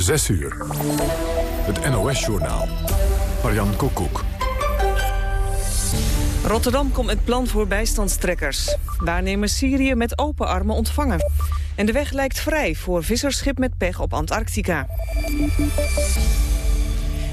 6 uur. Het NOS-journaal. Marian Koekoek. Rotterdam komt met plan voor bijstandstrekkers. Waarnemers Syrië met open armen ontvangen. En de weg lijkt vrij voor visserschip met pech op Antarctica.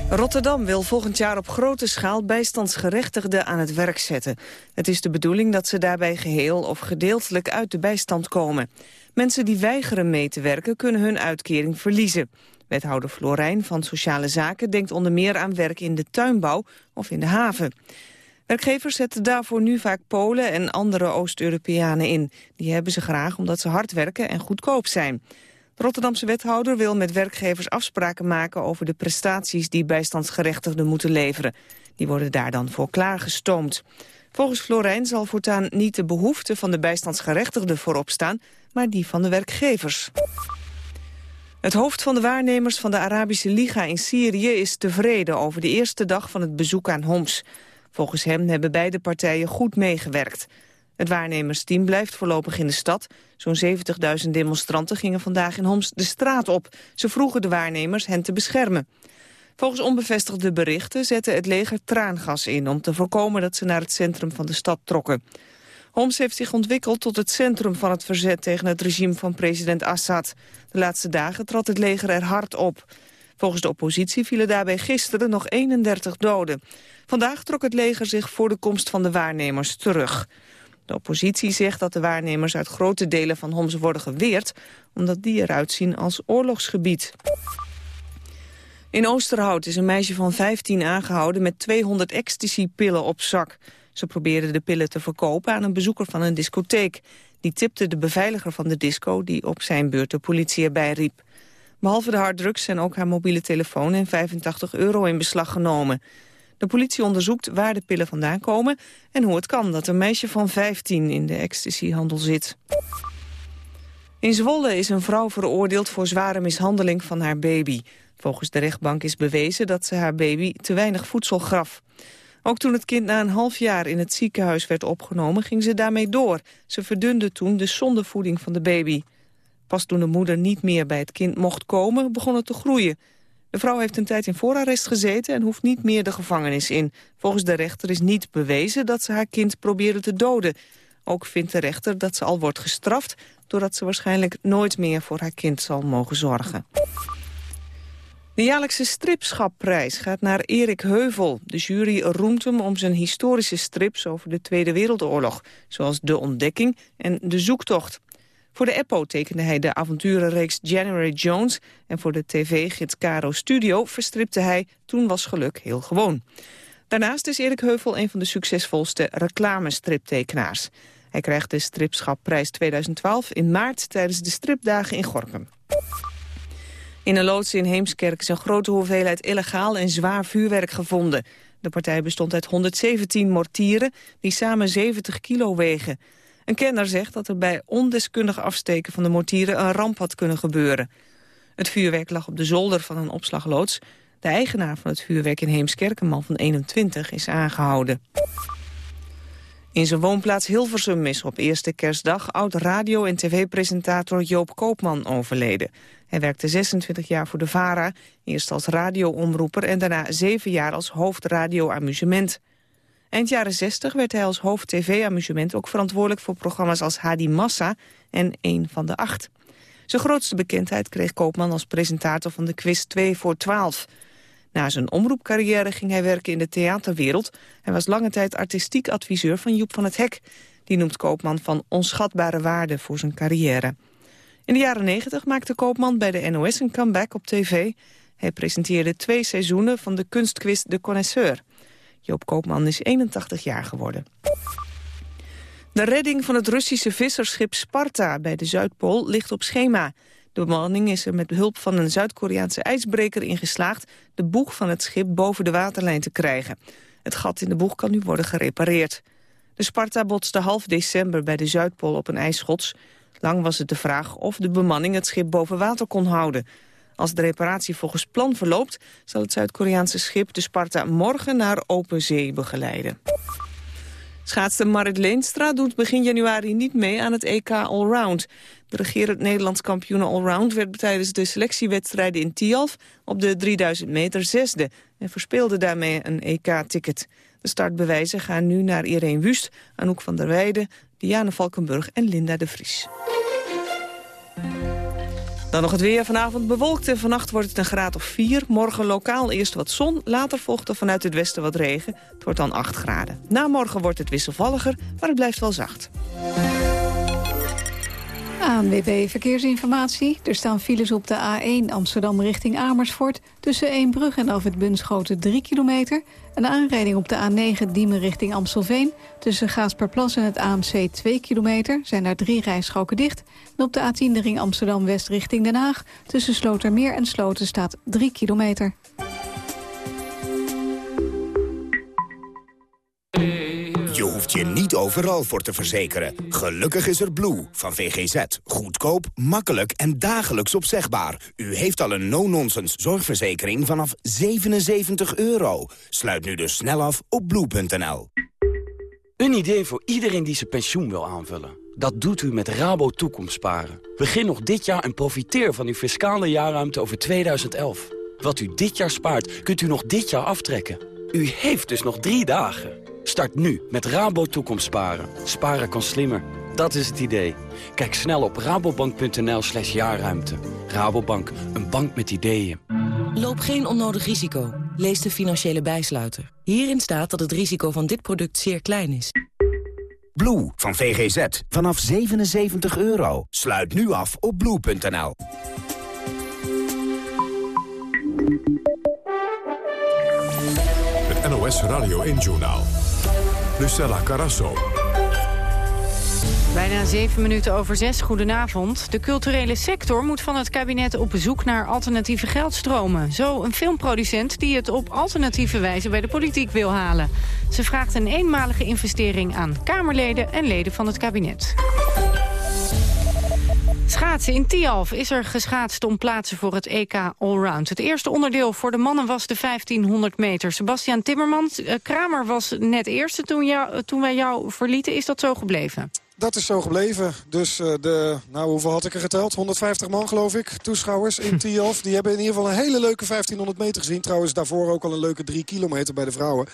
Rotterdam wil volgend jaar op grote schaal bijstandsgerechtigden aan het werk zetten. Het is de bedoeling dat ze daarbij geheel of gedeeltelijk uit de bijstand komen. Mensen die weigeren mee te werken kunnen hun uitkering verliezen. Wethouder Florijn van Sociale Zaken denkt onder meer aan werk in de tuinbouw of in de haven. Werkgevers zetten daarvoor nu vaak Polen en andere Oost-Europeanen in. Die hebben ze graag omdat ze hard werken en goedkoop zijn. De Rotterdamse wethouder wil met werkgevers afspraken maken over de prestaties die bijstandsgerechtigden moeten leveren. Die worden daar dan voor klaargestoomd. Volgens Florijn zal voortaan niet de behoefte van de bijstandsgerechtigden voorop staan, maar die van de werkgevers. Het hoofd van de waarnemers van de Arabische Liga in Syrië is tevreden over de eerste dag van het bezoek aan Homs. Volgens hem hebben beide partijen goed meegewerkt. Het waarnemersteam blijft voorlopig in de stad. Zo'n 70.000 demonstranten gingen vandaag in Homs de straat op. Ze vroegen de waarnemers hen te beschermen. Volgens onbevestigde berichten zette het leger traangas in... om te voorkomen dat ze naar het centrum van de stad trokken. Homs heeft zich ontwikkeld tot het centrum van het verzet... tegen het regime van president Assad. De laatste dagen trad het leger er hard op. Volgens de oppositie vielen daarbij gisteren nog 31 doden. Vandaag trok het leger zich voor de komst van de waarnemers terug. De oppositie zegt dat de waarnemers uit grote delen van Homs worden geweerd... omdat die eruit zien als oorlogsgebied. In Oosterhout is een meisje van 15 aangehouden met 200 ecstasy-pillen op zak. Ze probeerde de pillen te verkopen aan een bezoeker van een discotheek. Die tipte de beveiliger van de disco die op zijn beurt de politie erbij riep. Behalve de harddrugs zijn ook haar mobiele telefoon en 85 euro in beslag genomen. De politie onderzoekt waar de pillen vandaan komen... en hoe het kan dat een meisje van 15 in de ecstasyhandel zit. In Zwolle is een vrouw veroordeeld voor zware mishandeling van haar baby. Volgens de rechtbank is bewezen dat ze haar baby te weinig voedsel gaf. Ook toen het kind na een half jaar in het ziekenhuis werd opgenomen, ging ze daarmee door. Ze verdunde toen de zondevoeding van de baby. Pas toen de moeder niet meer bij het kind mocht komen, begon het te groeien. De vrouw heeft een tijd in voorarrest gezeten en hoeft niet meer de gevangenis in. Volgens de rechter is niet bewezen dat ze haar kind probeerde te doden. Ook vindt de rechter dat ze al wordt gestraft... doordat ze waarschijnlijk nooit meer voor haar kind zal mogen zorgen. De jaarlijkse stripschapprijs gaat naar Erik Heuvel. De jury roemt hem om zijn historische strips over de Tweede Wereldoorlog... zoals De Ontdekking en De Zoektocht. Voor de EPO tekende hij de avonturenreeks January Jones... en voor de tv-gids Caro Studio verstripte hij Toen was geluk heel gewoon. Daarnaast is Erik Heuvel een van de succesvolste reclamestriptekenaars. Hij krijgt de Stripschapprijs 2012 in maart tijdens de stripdagen in Gorkum. In een loods in Heemskerk is een grote hoeveelheid illegaal en zwaar vuurwerk gevonden. De partij bestond uit 117 mortieren die samen 70 kilo wegen. Een kenner zegt dat er bij ondeskundig afsteken van de mortieren een ramp had kunnen gebeuren. Het vuurwerk lag op de zolder van een opslagloods. De eigenaar van het vuurwerk in Heemskerk, een man van 21, is aangehouden. In zijn woonplaats Hilversum is op eerste kerstdag oud-radio- en tv-presentator Joop Koopman overleden. Hij werkte 26 jaar voor de VARA, eerst als radioomroeper en daarna zeven jaar als hoofdradio-amusement. Eind jaren 60 werd hij als hoofd tv-amusement ook verantwoordelijk voor programma's als Hadi Massa en 1 van de 8. Zijn grootste bekendheid kreeg Koopman als presentator van de quiz 2 voor 12. Na zijn omroepcarrière ging hij werken in de theaterwereld. Hij was lange tijd artistiek adviseur van Joep van het Hek. Die noemt Koopman van onschatbare waarde voor zijn carrière. In de jaren 90 maakte Koopman bij de NOS een comeback op tv. Hij presenteerde twee seizoenen van de kunstquiz De Connoisseur. Joop Koopman is 81 jaar geworden. De redding van het Russische visserschip Sparta bij de Zuidpool ligt op schema. De bemanning is er met behulp van een Zuid-Koreaanse ijsbreker in geslaagd... de boeg van het schip boven de waterlijn te krijgen. Het gat in de boeg kan nu worden gerepareerd. De Sparta botste half december bij de Zuidpool op een ijsschots. Lang was het de vraag of de bemanning het schip boven water kon houden. Als de reparatie volgens plan verloopt... zal het Zuid-Koreaanse schip de Sparta morgen naar open zee begeleiden. Schaatster Marit Leenstra doet begin januari niet mee aan het EK Allround. De regerend Nederlands kampioen Allround werd tijdens de selectiewedstrijden in Tialf op de 3000 meter zesde en verspeelde daarmee een EK-ticket. De startbewijzen gaan nu naar Irene Wust, Anouk van der Weijden, Diane Valkenburg en Linda de Vries. Dan nog het weer. Vanavond bewolkt en vannacht wordt het een graad of 4. Morgen lokaal eerst wat zon, later volgt er vanuit het westen wat regen. Het wordt dan 8 graden. Na morgen wordt het wisselvalliger, maar het blijft wel zacht. ANWB Verkeersinformatie. Er staan files op de A1 Amsterdam richting Amersfoort... tussen Eembrug en Alfred Bunschoten 3 kilometer. Een aanrijding op de A9 Diemen richting Amstelveen. Tussen Gaasperplas en het AMC 2 kilometer zijn daar drie rijstroken dicht. En op de A10 de ring Amsterdam-West richting Den Haag. Tussen Slotermeer en Sloten staat 3 kilometer. Je niet overal voor te verzekeren. Gelukkig is er Blue van VGZ. Goedkoop, makkelijk en dagelijks opzegbaar. U heeft al een no-nonsense zorgverzekering vanaf 77 euro. Sluit nu dus snel af op blue.nl. Een idee voor iedereen die zijn pensioen wil aanvullen. Dat doet u met Rabo Toekomstsparen. Begin nog dit jaar en profiteer van uw fiscale jaarruimte over 2011. Wat u dit jaar spaart, kunt u nog dit jaar aftrekken. U heeft dus nog drie dagen. Start nu met Rabo Toekomstsparen. Sparen kan slimmer. Dat is het idee. Kijk snel op rabobank.nl slash jaarruimte. Rabobank, een bank met ideeën. Loop geen onnodig risico. Lees de financiële bijsluiter. Hierin staat dat het risico van dit product zeer klein is. Blue van VGZ. Vanaf 77 euro. Sluit nu af op blue.nl. NOS Radio 1-journaal. Lucella Carasso. Bijna zeven minuten over zes, goedenavond. De culturele sector moet van het kabinet op zoek naar alternatieve geldstromen. Zo een filmproducent die het op alternatieve wijze bij de politiek wil halen. Ze vraagt een eenmalige investering aan Kamerleden en leden van het kabinet. Schaatsen in Tialf is er geschaatst om plaatsen voor het EK Allround. Het eerste onderdeel voor de mannen was de 1500 meter. Sebastian Timmermans, eh, Kramer was net eerste toen, jou, toen wij jou verlieten. Is dat zo gebleven? Dat is zo gebleven. Dus uh, de, nou hoeveel had ik er geteld? 150 man geloof ik, toeschouwers in Tialf. Die hebben in ieder geval een hele leuke 1500 meter gezien. Trouwens daarvoor ook al een leuke 3 kilometer bij de vrouwen.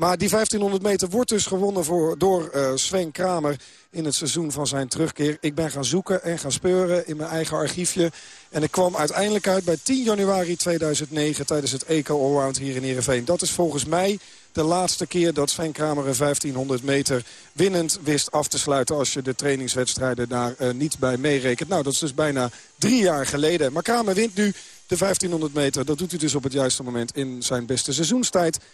Maar die 1500 meter wordt dus gewonnen voor, door uh, Sven Kramer in het seizoen van zijn terugkeer. Ik ben gaan zoeken en gaan speuren in mijn eigen archiefje. En ik kwam uiteindelijk uit bij 10 januari 2009 tijdens het Eco Allround hier in Ereveen. Dat is volgens mij de laatste keer dat Sven Kramer een 1500 meter winnend wist af te sluiten... als je de trainingswedstrijden daar uh, niet bij meerekent. Nou, dat is dus bijna drie jaar geleden. Maar Kramer wint nu de 1500 meter. Dat doet hij dus op het juiste moment in zijn beste seizoenstijd. 1.47.33.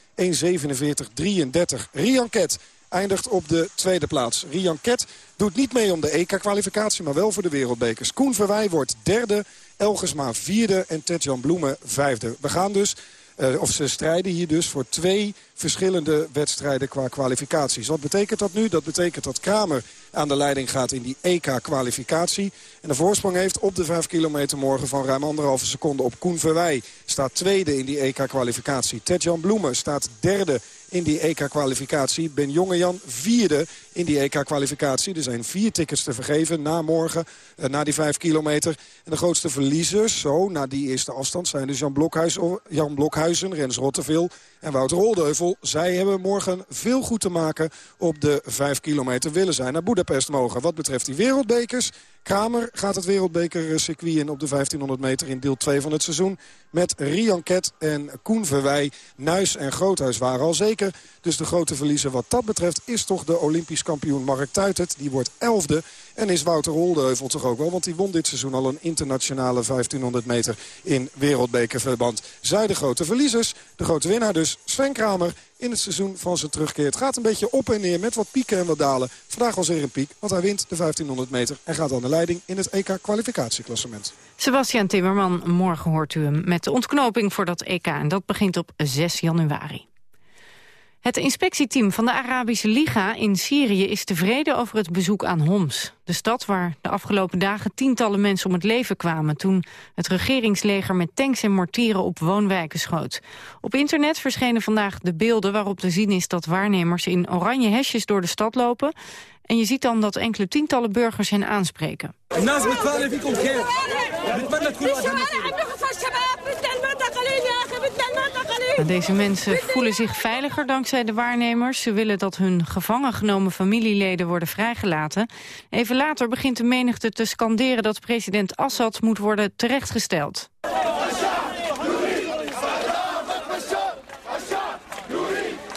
Rian Ket eindigt op de tweede plaats. Rian Ket doet niet mee om de EK-kwalificatie, maar wel voor de wereldbekers. Koen Verwij wordt derde, Elgersma vierde en Ted-Jan Bloemen vijfde. We gaan dus uh, of ze strijden hier dus voor twee verschillende wedstrijden qua kwalificaties. Wat betekent dat nu? Dat betekent dat Kramer aan de leiding gaat in die EK-kwalificatie. En de voorsprong heeft op de 5 kilometer morgen van ruim anderhalve seconde op Koen Verwij. Staat tweede in die EK-kwalificatie. Ted-Jan Bloemen staat derde in die EK-kwalificatie. Ben Jongejan vierde in die EK-kwalificatie. Er zijn vier tickets te vergeven na morgen, eh, na die vijf kilometer. En de grootste verliezers, zo, na die eerste afstand, zijn dus Jan, Blokhuis, Jan Blokhuizen, Rens Rotteveel en Wouter Oldeuvel. Zij hebben morgen veel goed te maken op de vijf kilometer. Willen zij naar Budapest mogen. Wat betreft die wereldbekers Kramer gaat het wereldbekercircuit in op de 1500 meter in deel 2 van het seizoen. Met Rian Ket en Koen Verwij. Nuis en Groothuis waren al zeker. Dus de grote verliezer wat dat betreft is toch de Olympisch kampioen Mark Tuitert. Die wordt elfde. En is Wouter Holdeheuvel toch ook wel. Want die won dit seizoen al een internationale 1500 meter in wereldbekerverband. Zij de grote verliezers. De grote winnaar dus Sven Kramer in het seizoen van zijn terugkeer. Het gaat een beetje op en neer met wat pieken en wat dalen. Vandaag was er een piek, want hij wint de 1500 meter... en gaat aan de leiding in het EK-kwalificatieklassement. Sebastian Timmerman, morgen hoort u hem met de ontknoping voor dat EK. En dat begint op 6 januari. Het inspectieteam van de Arabische Liga in Syrië is tevreden over het bezoek aan Homs. De stad waar de afgelopen dagen tientallen mensen om het leven kwamen... toen het regeringsleger met tanks en mortieren op woonwijken schoot. Op internet verschenen vandaag de beelden waarop te zien is... dat waarnemers in oranje hesjes door de stad lopen... En je ziet dan dat enkele tientallen burgers hen aanspreken. Deze mensen voelen zich veiliger dankzij de waarnemers. Ze willen dat hun gevangen genomen familieleden worden vrijgelaten. Even later begint de menigte te scanderen dat president Assad moet worden terechtgesteld.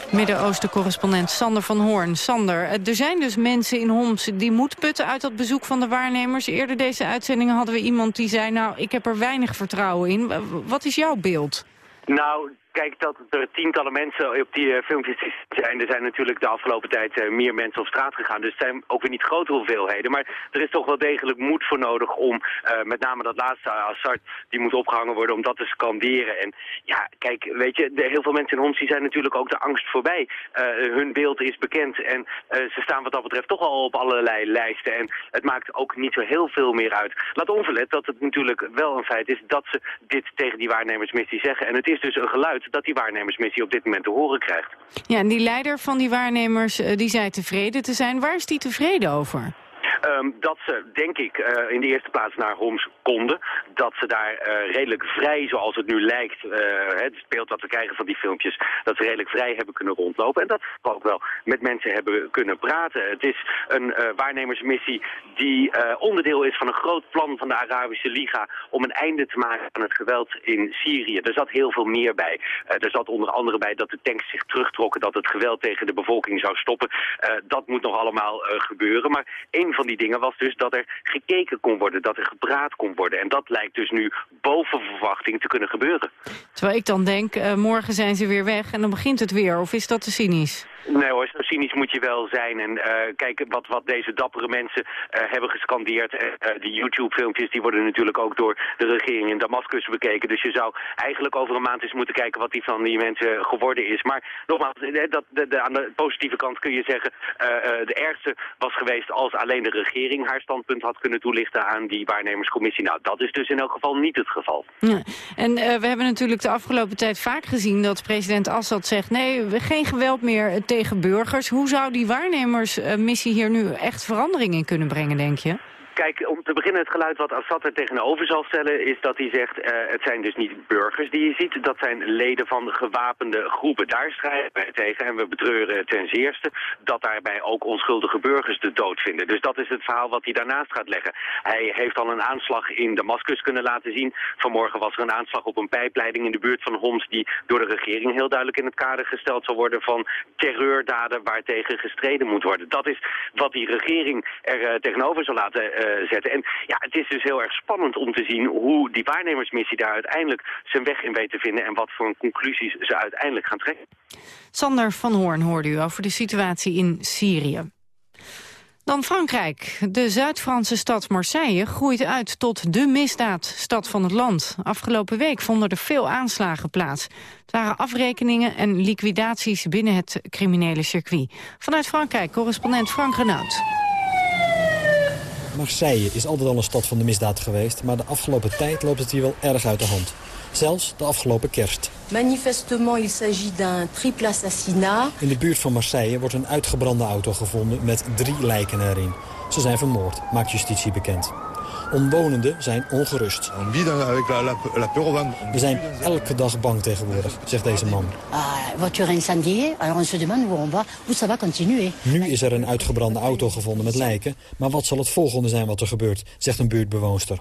Midden-Oosten-correspondent Sander van Hoorn. Sander, eh, er zijn dus mensen in Homs die moeten putten uit dat bezoek van de waarnemers. Eerder deze uitzending hadden we iemand die zei... nou, ik heb er weinig vertrouwen in. Wat is jouw beeld? Nou, kijk, dat er tientallen mensen op die uh, filmpjes zijn. Er zijn natuurlijk de afgelopen tijd uh, meer mensen op straat gegaan. Dus het zijn ook weer niet grote hoeveelheden. Maar er is toch wel degelijk moed voor nodig om uh, met name dat laatste Assad, die moet opgehangen worden, om dat te scanderen. En ja, kijk, weet je, heel veel mensen in Homs zijn natuurlijk ook de angst voorbij. hun beeld is bekend en ze staan wat dat betreft toch al op allerlei lijsten. En het maakt ook niet zo heel veel meer uit. Laat onverlet dat het natuurlijk wel een feit is dat ze dit tegen die waarnemersmissie zeggen. En het is dus een geluid dat die waarnemersmissie op dit moment te horen krijgt. Ja, en die leider van die waarnemers eh, die zei tevreden te zijn. Waar is die tevreden over? Um, dat ze, denk ik, uh, in de eerste plaats naar Homs konden. Dat ze daar uh, redelijk vrij, zoals het nu lijkt, uh, het beeld dat we krijgen van die filmpjes, dat ze redelijk vrij hebben kunnen rondlopen. En dat ze ook wel met mensen hebben kunnen praten. Het is een waarnemersmissie die onderdeel is van een groot plan van de Arabische Liga om een einde te maken aan het geweld in Syrië. Er zat heel veel meer bij. er zat onder andere bij dat de tanks zich terugtrokken, dat het geweld tegen de bevolking zou stoppen. dat moet nog allemaal gebeuren. Maar een van die dingen was dus dat er gekeken kon worden, dat er gepraat kon worden. En dat lijkt dus nu boven verwachting te kunnen gebeuren. Terwijl ik dan denk, uh, morgen zijn ze weer weg en dan begint het weer. Of is dat te cynisch? Nee hoor, zo cynisch moet je wel zijn. En uh, kijk, wat, wat deze dappere mensen uh, hebben gescandeerd. Uh, die YouTube-filmpjes die worden natuurlijk ook door de regering in Damascus bekeken. Dus je zou eigenlijk over een maand eens moeten kijken wat die van die mensen geworden is. Maar nogmaals, dat, de, de, aan de positieve kant kun je zeggen... de ergste was geweest als alleen de regering haar standpunt had kunnen toelichten aan die waarnemerscommissie. Nou, dat is dus in elk geval niet het geval. Ja. En we hebben natuurlijk de afgelopen tijd vaak gezien dat president Assad zegt... nee, geen geweld meer tegen burgers. Hoe zou die waarnemersmissie hier nu echt verandering in kunnen brengen, denk je? Kijk, om te beginnen het geluid wat Assad er tegenover zal stellen... is dat hij zegt, uh, het zijn dus niet burgers die je ziet... dat zijn leden van gewapende groepen. Daar strijden wij tegen en we betreuren ten zeerste... dat daarbij ook onschuldige burgers de dood vinden. Dus dat is het verhaal wat hij daarnaast gaat leggen. Hij heeft al een aanslag in Damascus kunnen laten zien. Vanmorgen was er een aanslag op een pijpleiding in de buurt van Homs... die door de regering heel duidelijk in het kader gesteld zal worden... van terreurdaden waartegen gestreden moet worden. Dat is wat die regering er uh, tegenover zal laten... Eh, zetten. En ja, het is dus heel erg spannend om te zien hoe die waarnemersmissie daar uiteindelijk zijn weg in weet te vinden en wat voor conclusies ze uiteindelijk gaan trekken. Sander van Hoorn hoorde u over de situatie in Syrië. Dan Frankrijk. De Zuid-Franse stad Marseille groeit uit tot de misdaadstad van het land. Afgelopen week vonden er veel aanslagen plaats. Het waren afrekeningen en liquidaties binnen het criminele circuit. Vanuit Frankrijk, correspondent Frank Renaud. Marseille is altijd al een stad van de misdaad geweest... maar de afgelopen tijd loopt het hier wel erg uit de hand. Zelfs de afgelopen kerst. Manifestement, il s'agit d'un triple assassinat. In de buurt van Marseille wordt een uitgebrande auto gevonden met drie lijken erin. Ze zijn vermoord, maakt justitie bekend. Omwonenden zijn ongerust. We zijn elke dag bang tegenwoordig, zegt deze man. Nu is er een uitgebrande auto gevonden met lijken. Maar wat zal het volgende zijn wat er gebeurt, zegt een buurtbewoonster.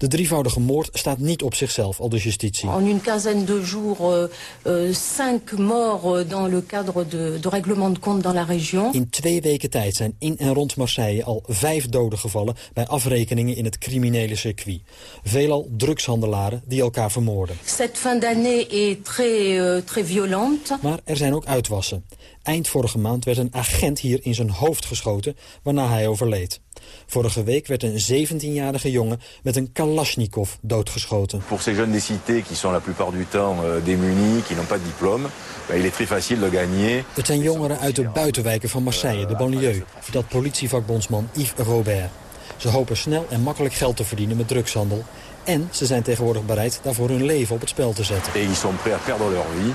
De drievoudige moord staat niet op zichzelf, al de justitie. En une quinzaine de jours, euh, euh, cinq morts euh, dans le cadre de, de règlement de compte dans la région. In twee weken tijd zijn in en rond Marseille al vijf doden gevallen... bij afrekeningen in het criminele circuit. Veelal drugshandelaren die elkaar vermoorden. Cette fin d'année est très, très violente. Maar er zijn ook uitwassen. Eind vorige maand werd een agent hier in zijn hoofd geschoten, waarna hij overleed. Vorige week werd een 17-jarige jongen met een Kalashnikov doodgeschoten. Pour ces jeunes des cités qui sont la plupart du temps euh, démunis, qui n'ont pas de diplôme, il est très facile de gagner. Het zijn jongeren uit de buitenwijken van Marseille, de banlieue, vertelt politievakbondsman Yves Robert. Ze hopen snel en makkelijk geld te verdienen met drugshandel. En ze zijn tegenwoordig bereid daarvoor hun leven op het spel te zetten. Et ils sont prêts à perdre leur vie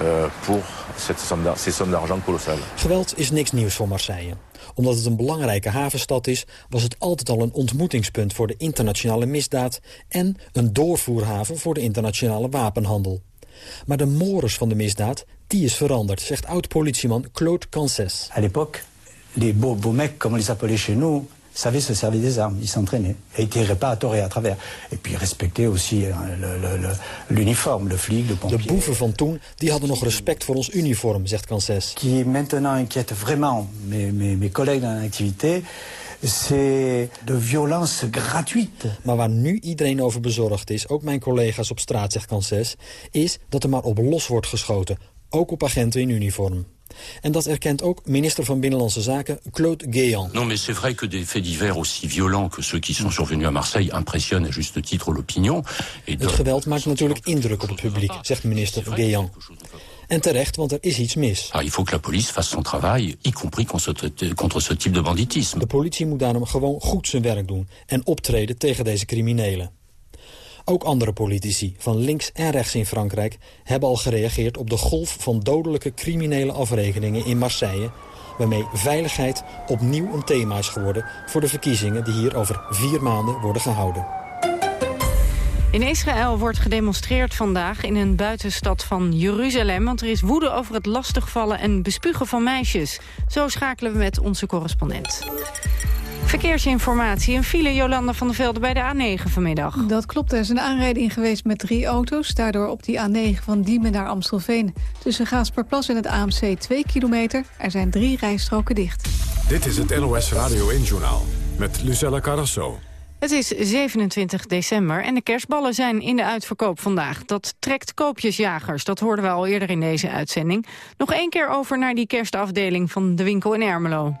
euh, pour cette somme d'ar- ces sommes d'argent colossales. Geweld is niks nieuws voor Marseille. Omdat het een belangrijke havenstad is, was het altijd al een ontmoetingspunt voor de internationale misdaad en een doorvoerhaven voor de internationale wapenhandel. Maar de mores van de misdaad, die is veranderd, zegt oud-politieman Claude Cancès. À l'époque, les beaux, beaux mecs, comme on les appelait chez nous, savaient se servir des armes, ils s'entraînaient. Et ils tiraient pas à tort et à travers. Et puis ils respectaient aussi hein, le- le- le- l'uniforme, le, flic, le De pompier. boeven van toen die hadden nog respect voor ons uniform, zegt Cancès. Qui maintenant inquiète vraiment mes, mes, mes collègues dans l'activité, c'est de violence gratuite. Maar waar nu iedereen over bezorgd is, ook mijn collega's op straat, zegt Cancès... is dat er maar op los wordt geschoten, ook op agenten in uniform. En dat erkent ook minister van Binnenlandse Zaken Claude Guéant. Non, mais c'est vrai que des faits divers aussi violents que ceux qui sont survenus à Marseille impressionnent à juste titre l'opinion. Et Het geweld maakt natuurlijk indruk op het publiek, zegt minister Guéant. En terecht, want er is iets mis. Ah, il faut que la police fasse son travail, y compris contre ce, contre ce type de banditisme. De politie moet daarom gewoon goed zijn werk doen en optreden tegen deze criminelen. Ook andere politici, van links en rechts in Frankrijk... hebben al gereageerd op de golf van dodelijke criminele afrekeningen in Marseille... waarmee veiligheid opnieuw een thema is geworden... voor de verkiezingen die hier over vier maanden worden gehouden. In Israël wordt gedemonstreerd vandaag in een buitenstad van Jeruzalem... want er is woede over het lastigvallen en bespugen van meisjes. Zo schakelen we met onze correspondent. Verkeersinformatie. Een file Jolanda van der Velde bij de A9 vanmiddag. Dat klopt, er is een aanrijding geweest met drie auto's. Daardoor op die A9 van Diemen naar Amstelveen. Tussen Gaasperplas en het AMC 2 kilometer. Er zijn drie rijstroken dicht. Dit is het NOS Radio 1-journaal met Lucella Carrasso. Het is 27 december en de kerstballen zijn in de uitverkoop vandaag. Dat trekt koopjesjagers, dat hoorden we al eerder in deze uitzending. Nog één keer over naar die kerstafdeling van de winkel in Ermelo.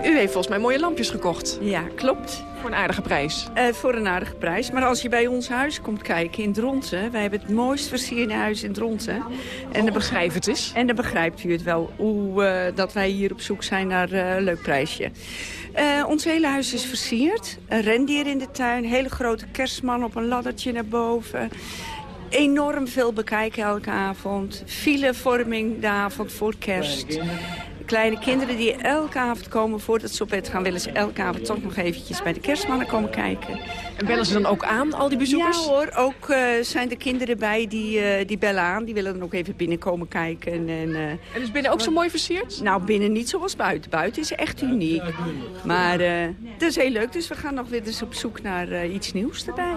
U heeft volgens mij mooie lampjes gekocht. Ja, klopt. Voor een aardige prijs. Uh, voor een aardige prijs. Maar als je bij ons huis komt kijken in Dronten... wij hebben het mooist versierde huis in Dronten. En dan beschrijf het eens. En dan begrijpt u het wel, hoe uh, dat wij hier op zoek zijn naar uh, een leuk prijsje. Ons hele huis is versierd. Een rendier in de tuin, hele grote kerstman op een laddertje naar boven... Enorm veel bekijken elke avond. Filevorming de avond voor kerst. Kleine kinderen die elke avond komen voordat ze op bed gaan... willen ze elke avond toch nog eventjes bij de kerstmannen komen kijken. En bellen ze dan ook aan, al die bezoekers? Ja hoor, ook uh, zijn er kinderen bij die, uh, die bellen aan. Die willen dan ook even binnenkomen kijken. En, en, uh, en is binnen ook zo mooi versierd? Nou, binnen niet zoals buiten. Buiten is echt uniek. Maar dat is heel leuk, dus we gaan nog weer eens op zoek naar iets nieuws erbij.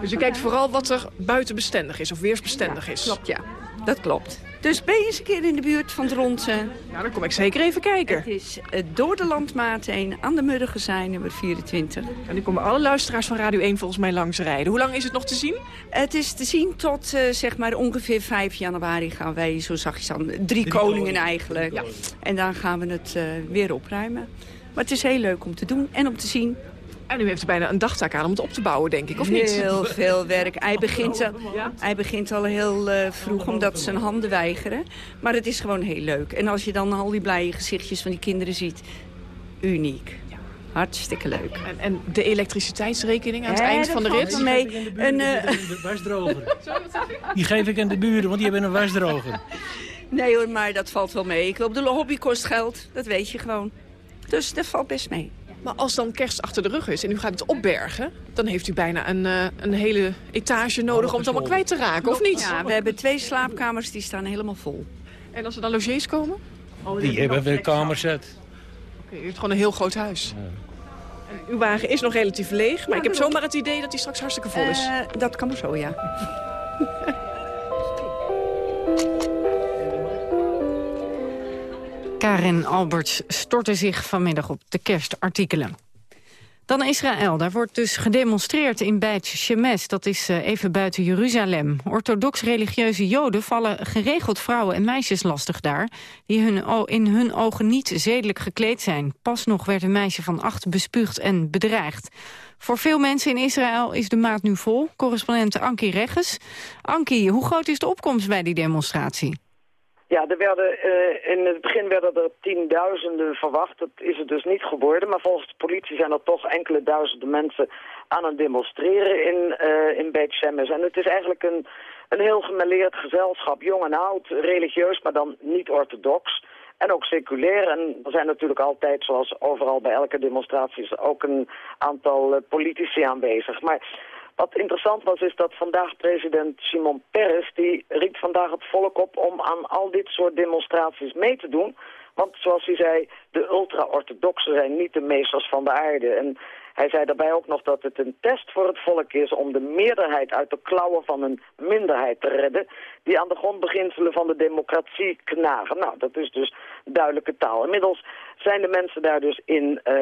Dus u kijkt vooral wat er buiten bestendig is of weersbestendig ja, is? Klopt, ja. Dat klopt. Dus ben je eens een keer in de buurt van Dronten? Nou, dan kom ik zeker even kijken. Het is uh, door de landmaat heen aan de Murgenzijn, nummer 24. En nu komen alle luisteraars van Radio 1 volgens mij langs rijden. Hoe lang is het nog te zien? Het is te zien tot uh, zeg maar ongeveer 5 januari gaan wij, zo zag je dan, drie, drie koningen, koningen eigenlijk. Ja. En dan gaan we het uh, weer opruimen. Maar het is heel leuk om te doen en om te zien en u heeft er bijna een dagtaak aan om het op te bouwen, denk ik, of niet? Heel veel werk. Hij begint al, hij begint al heel uh, vroeg omdat zijn handen weigeren. Maar het is gewoon heel leuk. En als je dan al die blije gezichtjes van die kinderen ziet, uniek. Hartstikke leuk. En, en de elektriciteitsrekening aan het ja, eind van de rit? Mee. Een, uh... wasdroger. Die geef ik aan de buren, want die hebben een wasdroger. Nee hoor, maar dat valt wel mee. Ik loop de hobby kost geld, dat weet je gewoon. Dus dat valt best mee. Maar als dan kerst achter de rug is en u gaat het opbergen... dan heeft u bijna een, uh, een hele etage nodig om het allemaal kwijt te raken, of niet? Ja, we hebben twee slaapkamers, die staan helemaal vol. En als er dan logiers komen? Oh, die, die hebben we kamer zet. Oké, okay, u heeft gewoon een heel groot huis. Ja. En uw wagen is nog relatief leeg, maar ja, ik heb zomaar het idee dat hij straks hartstikke vol is. Uh, dat kan maar zo, ja. Karin Alberts stortte zich vanmiddag op de kerstartikelen. Dan Israël. Daar wordt dus gedemonstreerd in Beit Shemesh. Dat is eh, even buiten Jeruzalem. Orthodox-religieuze joden vallen geregeld vrouwen en meisjes lastig daar... die hun, in hun ogen niet zedelijk gekleed zijn. Pas nog werd een meisje van acht bespuugd en bedreigd. Voor veel mensen in Israël is de maat nu vol. Correspondent Anki Regges. Anki, hoe groot is de opkomst bij die demonstratie? Ja, er werden, uh, in het begin werden er tienduizenden verwacht. Dat is het dus niet geworden. Maar volgens de politie zijn er toch enkele duizenden mensen aan het demonstreren in, uh, in Beit. En het is eigenlijk een, een heel gemêleerd gezelschap. Jong en oud, religieus, maar dan niet orthodox. En ook seculair. En er zijn natuurlijk altijd, zoals overal bij elke demonstratie, ook een aantal uh, politici aanwezig. Maar wat interessant was, is dat vandaag president Simon Peres... die riep vandaag het volk op om aan al dit soort demonstraties mee te doen. Want zoals hij zei, de ultra-orthodoxen zijn niet de meesters van de aarde. En hij zei daarbij ook nog dat het een test voor het volk is om de meerderheid uit de klauwen van een minderheid te redden, die aan de grondbeginselen van de democratie knagen. Nou, dat is dus duidelijke taal. Inmiddels zijn de mensen daar dus in uh,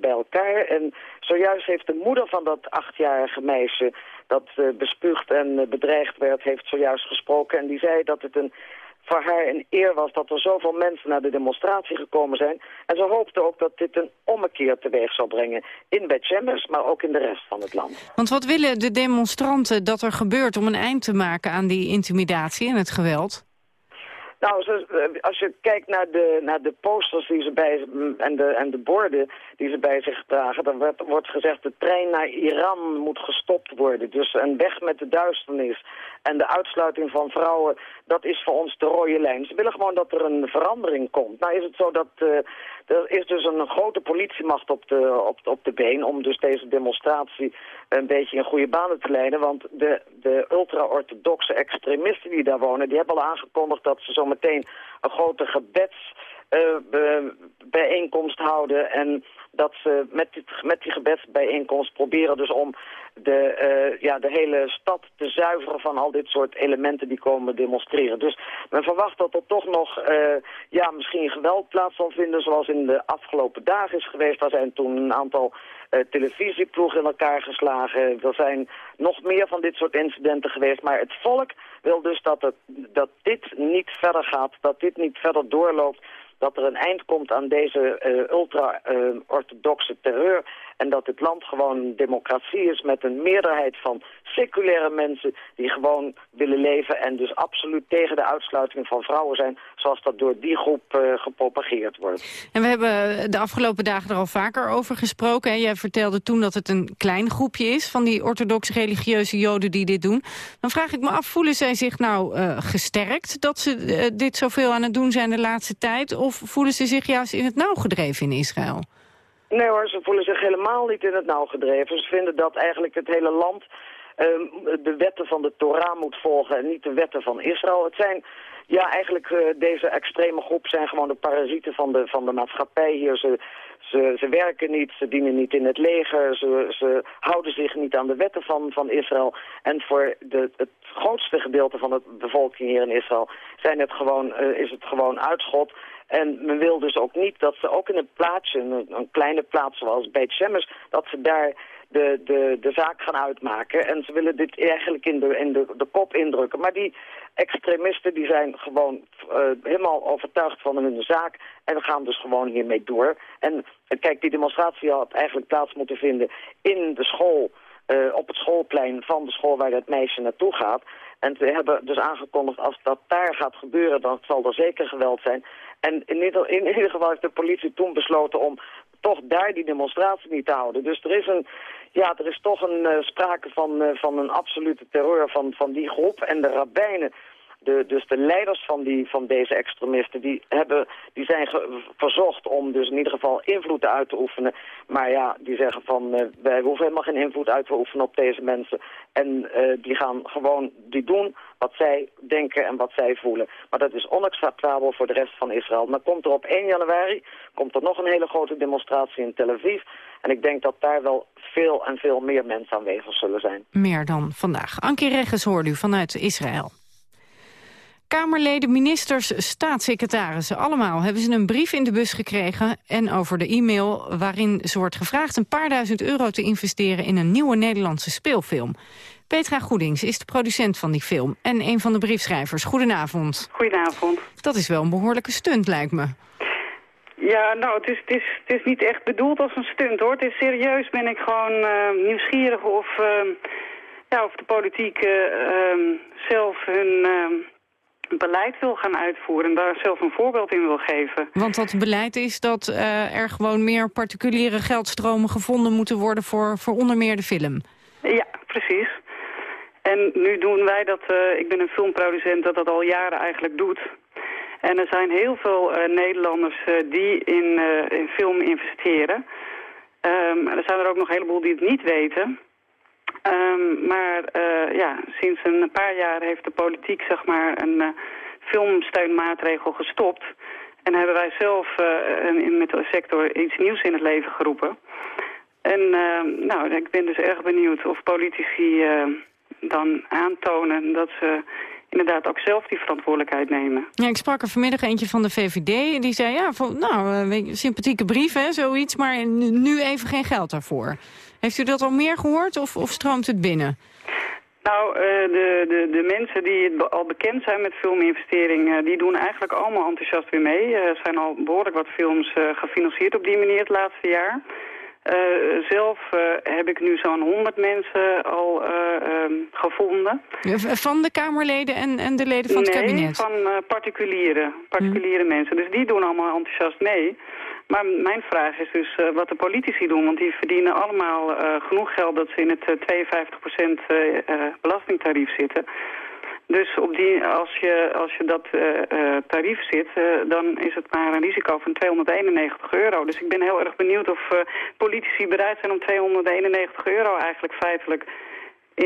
bij elkaar. En zojuist heeft de moeder van dat achtjarige meisje dat uh, bespuugd en bedreigd werd, heeft zojuist gesproken. En die zei dat het een voor haar een eer was dat er zoveel mensen naar de demonstratie gekomen zijn. En ze hoopte ook dat dit een ommekeer teweeg zou brengen in Bethlehem, maar ook in de rest van het land. Want wat willen de demonstranten dat er gebeurt om een eind te maken aan die intimidatie en het geweld? Nou, eh, als je kijkt naar de, naar de posters die ze bij, en, de, en de borden die ze bij zich dragen, dan wordt, wordt gezegd de trein naar Iran moet gestopt worden. Dus een weg met de duisternis en de uitsluiting van vrouwen, dat is voor ons de rode lijn. Ze willen gewoon dat er een verandering komt. Nou is het zo dat uh, er is dus een grote politiemacht op de, op, op de been om dus deze demonstratie een beetje in goede banen te leiden. Want de, de ultra-orthodoxe extremisten die daar wonen, die hebben al aangekondigd dat ze zo meteen een grote gebedsbijeenkomst uh, houden. En dat ze met, dit, met die gebedsbijeenkomst proberen dus om de, uh, ja, de hele stad te zuiveren van al dit soort elementen die komen demonstreren. Dus men verwacht dat er toch nog uh, ja, misschien geweld plaats zal vinden zoals in de afgelopen dagen is geweest. Daar zijn toen een aantal uh, televisieploegen in elkaar geslagen. Er zijn nog meer van dit soort incidenten geweest. Maar het volk wil dus dat, het, dat dit niet verder gaat, dat dit niet verder doorloopt dat er een eind komt aan deze uh, ultra-orthodoxe uh, terreur... en dat het land gewoon een democratie is met een meerderheid van seculaire mensen... die gewoon willen leven en dus absoluut tegen de uitsluiting van vrouwen zijn... zoals dat door die groep uh, gepropageerd wordt. En we hebben de afgelopen dagen er al vaker over gesproken. Jij vertelde toen dat het een klein groepje is van die orthodoxe religieuze joden die dit doen. Dan vraag ik me af, voelen zij zich nou gesterkt dat ze dit zoveel aan het doen zijn de laatste tijd... Of voelen ze zich juist in het nauw gedreven in Israël? Nee hoor, ze voelen zich helemaal niet in het nauw gedreven. Ze vinden dat eigenlijk het hele land uh, de wetten van de Torah moet volgen en niet de wetten van Israël. Het zijn, ja eigenlijk uh, deze extreme groep zijn gewoon de parasieten van de, van de maatschappij hier. Ze, ze, ze werken niet, ze dienen niet in het leger, ze, ze houden zich niet aan de wetten van, van Israël. En voor de, het grootste gedeelte van de bevolking hier in Israël zijn het gewoon, uh, is het gewoon uitschot. En men wil dus ook niet dat ze ook in een plaatsje, een, een kleine plaats zoals Beit Shemesh, dat ze daar de, de, de zaak gaan uitmaken. En ze willen dit eigenlijk in de, in de, de kop indrukken. Maar die extremisten die zijn gewoon uh, helemaal overtuigd van hun zaak en gaan dus gewoon hiermee door. En kijk, die demonstratie had eigenlijk plaats moeten vinden in de school, uh, op het schoolplein van de school waar dat meisje naartoe gaat. En ze hebben dus aangekondigd, als dat daar gaat gebeuren, dan zal er zeker geweld zijn. En in ieder, in ieder geval heeft de politie toen besloten om toch daar die demonstratie niet te houden. Dus er is, een, ja, er is toch een uh, sprake van, uh, van een absolute terreur van, van die groep. En de rabbijnen de, dus de leiders van, die, van deze extremisten, die, hebben, die zijn verzocht om dus in ieder geval invloed uit te oefenen. Maar ja, die zeggen van, uh, wij hoeven helemaal geen invloed uit te oefenen op deze mensen. En uh, die gaan gewoon, die doen wat zij denken en wat zij voelen. Maar dat is onacceptabel voor de rest van Israël. Maar komt er op 1 januari, komt er nog een hele grote demonstratie in Tel Aviv. En ik denk dat daar wel veel en veel meer mensen aanwezig zullen zijn. Meer dan vandaag. Ankie Regges hoorde u vanuit Israël. Kamerleden, ministers, staatssecretarissen, allemaal hebben ze een brief in de bus gekregen en over de e-mail waarin ze wordt gevraagd een paar duizend euro te investeren in een nieuwe Nederlandse speelfilm. Petra Goedings is de producent van die film en een van de briefschrijvers. Goedenavond. Goedenavond. Dat is wel een behoorlijke stunt, lijkt me. Ja, nou, het is, het, is, het is niet echt bedoeld als een stunt, hoor. Het is serieus, ben ik gewoon uh, nieuwsgierig of, uh, ja, of de politiek uh, zelf hun beleid wil gaan uitvoeren... en daar zelf een voorbeeld in wil geven. Want dat beleid is dat er gewoon meer particuliere geldstromen gevonden moeten worden... voor, voor onder meer de film. Ja, precies. En nu doen wij dat, ik ben een filmproducent dat dat al jaren eigenlijk doet... En er zijn heel veel uh, Nederlanders die in, in film investeren. Um, er zijn er ook nog een heleboel die het niet weten. Um, maar ja, sinds een paar jaar heeft de politiek zeg maar, een filmsteunmaatregel gestopt. En hebben wij zelf in, met de sector iets nieuws in het leven geroepen. En nou, ik ben dus erg benieuwd of politici dan aantonen dat ze inderdaad ook zelf die verantwoordelijkheid nemen. Ja, ik sprak er vanmiddag eentje van de VVD. Die zei, ja, van, nou, sympathieke brief, hè, zoiets, maar nu even geen geld daarvoor. Heeft u dat al meer gehoord of, of stroomt het binnen? Nou, uh, de, de, de mensen die al bekend zijn met filminvesteringen... die doen eigenlijk allemaal enthousiast weer mee. Eh, er zijn al behoorlijk wat films gefinancierd op die manier het laatste jaar. Uh, zelf uh, heb ik nu zo'n 100 mensen al uh, um, gevonden. Van de Kamerleden en, en de leden van nee, het kabinet? Nee, van particuliere, particuliere hm. mensen. Dus die doen allemaal enthousiast mee. Maar mijn vraag is dus wat de politici doen. Want die verdienen allemaal genoeg geld dat ze in het 52% belastingtarief zitten. Dus op die, als, je, als je dat tarief zit, dan is het maar een risico van 291 euro. Dus ik ben heel erg benieuwd of politici bereid zijn om 291 euro eigenlijk feitelijk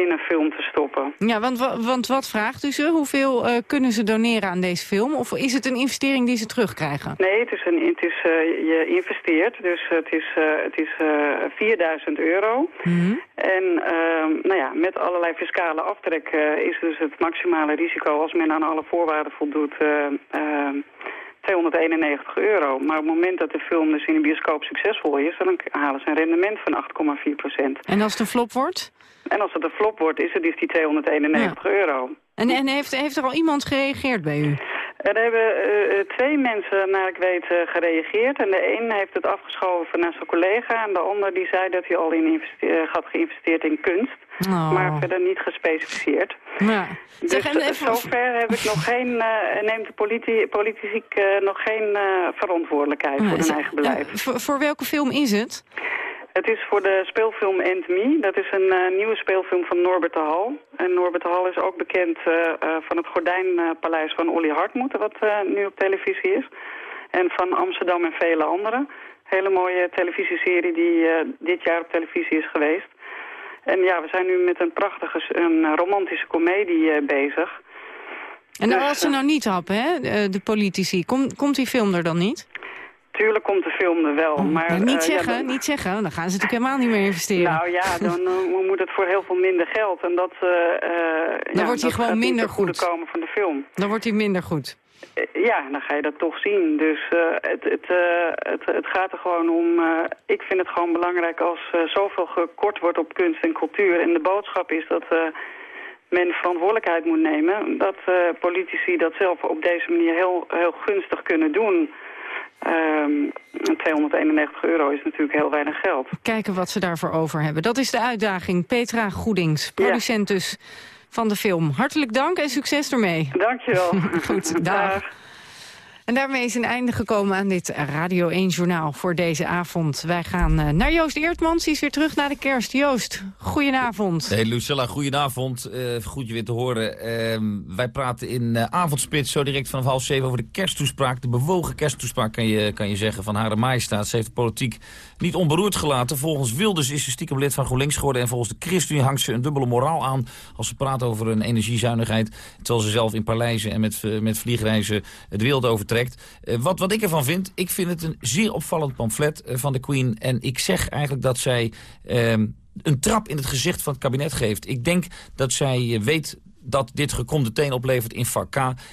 in een film te stoppen. Ja, want, want wat vraagt u ze? Hoeveel uh, kunnen ze doneren aan deze film? Of is het een investering die ze terugkrijgen? Nee, het is, een, het is uh, je investeert. Dus het is, uh, het is 4000 euro. Mm -hmm. En ehm, nou ja, met allerlei fiscale aftrek is dus het maximale risico... als men aan alle voorwaarden voldoet... 291 euro. Maar op het moment dat de film dus in de bioscoop succesvol is... dan halen ze een rendement van 8,4 procent. En als het een flop wordt? En als het een flop wordt, is het dus die 291 ja. euro. En, en heeft, heeft er al iemand gereageerd bij u? Er hebben uh, twee mensen, naar ik weet, uh, gereageerd. En de een heeft het afgeschoven naar zijn collega. En de ander die zei dat hij al in had geïnvesteerd in kunst. Oh. Maar verder niet gespecificeerd. Ja. Dus even... zover heb ik nog geen, neemt de politi politiek nog geen verantwoordelijkheid ja, voor hun eigen beleid. voor, voor welke film is het? Het is voor de speelfilm And Me. Dat is een uh, nieuwe speelfilm van Norbert de Hal. En Norbert de Hal is ook bekend uh, uh, van het Gordijnpaleis van Olly Hartmoed, wat nu op televisie is. En van Amsterdam en vele andere. Hele mooie televisieserie die dit jaar op televisie is geweest. En ja, we zijn nu met een prachtige, een romantische komedie bezig. En Dus, als ze nou niet happen, hè, de politici, Kom, komt die film er dan niet? Tuurlijk komt de film er wel. Oh, maar, niet uh, zeggen, ja, dan, niet zeggen. Dan gaan ze natuurlijk helemaal niet meer investeren. Nou ja, dan uh, moet het voor heel veel minder geld. En dat, uh, dan ja, wordt hij gewoon minder goed. komen van de film. Dan wordt hij minder goed. Ja, dan ga je dat toch zien. Dus het, het, het, het, gaat er gewoon om... ik vind het gewoon belangrijk als zoveel gekort wordt op kunst en cultuur. En de boodschap is dat men verantwoordelijkheid moet nemen. Dat politici dat zelf op deze manier heel, heel gunstig kunnen doen... Um, 291 euro is natuurlijk heel weinig geld. Kijken wat ze daarvoor over hebben. Dat is de uitdaging. Petra Goedings, producent ja. dus van de film. Hartelijk dank en succes ermee. Dankjewel. Goed, dag. dag. En daarmee is een einde gekomen aan dit Radio 1-journaal voor deze avond. Wij gaan uh, naar Joost Eertmans, die is weer terug naar de kerst. Joost, goedenavond. Hey Lucella, goedenavond. Uh, goed je weer te horen. Uh, wij praten in uh, avondspits zo direct vanaf half zeven over de kersttoespraak. De bewogen kersttoespraak kan je, kan je zeggen van Hare Majestaat. Ze heeft de politiek niet onberoerd gelaten. Volgens Wilders is ze stiekem lid van GroenLinks geworden. En volgens de ChristenUnie hangt ze een dubbele moraal aan... als ze praat over een energiezuinigheid. Terwijl ze zelf in paleizen en met, met vliegreizen het wereld overtrekt. Uh, wat, wat ik ervan vind, ik vind het een zeer opvallend pamflet uh, van de Queen. En ik zeg eigenlijk dat zij uh, een trap in het gezicht van het kabinet geeft. Ik denk dat zij weet dat dit gekromde teen oplevert in vak.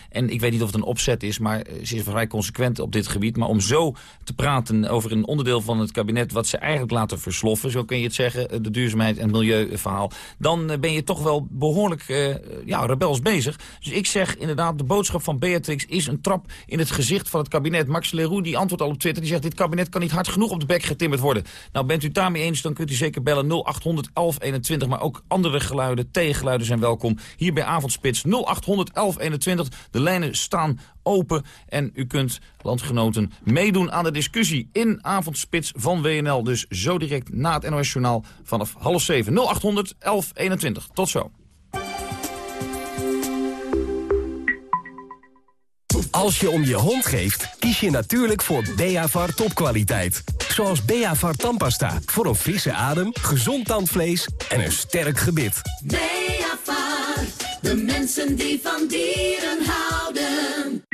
En ik weet niet of het een opzet is, maar ze is vrij consequent op dit gebied. Maar om zo te praten over een onderdeel van het kabinet... wat ze eigenlijk laten versloffen, zo kun je het zeggen... de duurzaamheid en het milieuverhaal... dan ben je toch wel behoorlijk ja, rebels bezig. Dus ik zeg inderdaad, de boodschap van Beatrix is een trap in het gezicht van het kabinet. Max Leroux die antwoordt al op Twitter, die zegt... dit kabinet kan niet hard genoeg op de bek getimmerd worden. Nou, bent u daarmee eens, dan kunt u zeker bellen 0800 1121. Maar ook andere geluiden, tegengeluiden zijn welkom. Hier bij Avondspits 0800 1121. De lijnen staan open en u kunt, landgenoten, meedoen aan de discussie in Avondspits van WNL. Dus zo direct na het NOS Journaal vanaf half 7. 0800 1121. Tot zo. Als je om je hond geeft, kies je natuurlijk voor Beavar topkwaliteit. Zoals Beavar tandpasta, voor een frisse adem, gezond tandvlees en een sterk gebit. Beavar, de mensen die van dieren houden.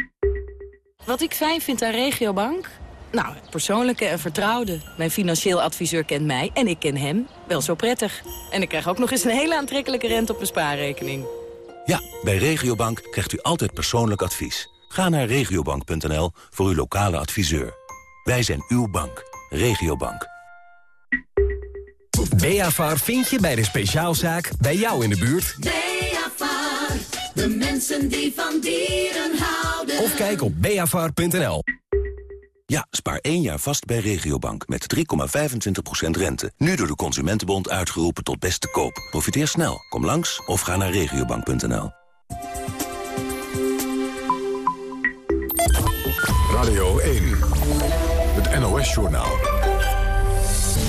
Wat ik fijn vind aan Regiobank? Nou, het persoonlijke en vertrouwde. Mijn financieel adviseur kent mij en ik ken hem wel zo prettig. En ik krijg ook nog eens een hele aantrekkelijke rente op mijn spaarrekening. Ja, bij Regiobank krijgt u altijd persoonlijk advies. Ga naar regiobank.nl voor uw lokale adviseur. Wij zijn uw bank. Regiobank. Beafar vind je bij de speciaalzaak bij jou in de buurt. Beafar, de mensen die van dieren houden. Of kijk op beafar.nl. Ja, spaar één jaar vast bij Regiobank met 3,25% rente. Nu door de Consumentenbond uitgeroepen tot beste koop. Profiteer snel. Kom langs of ga naar regiobank.nl. Radio 1, het NOS-journaal.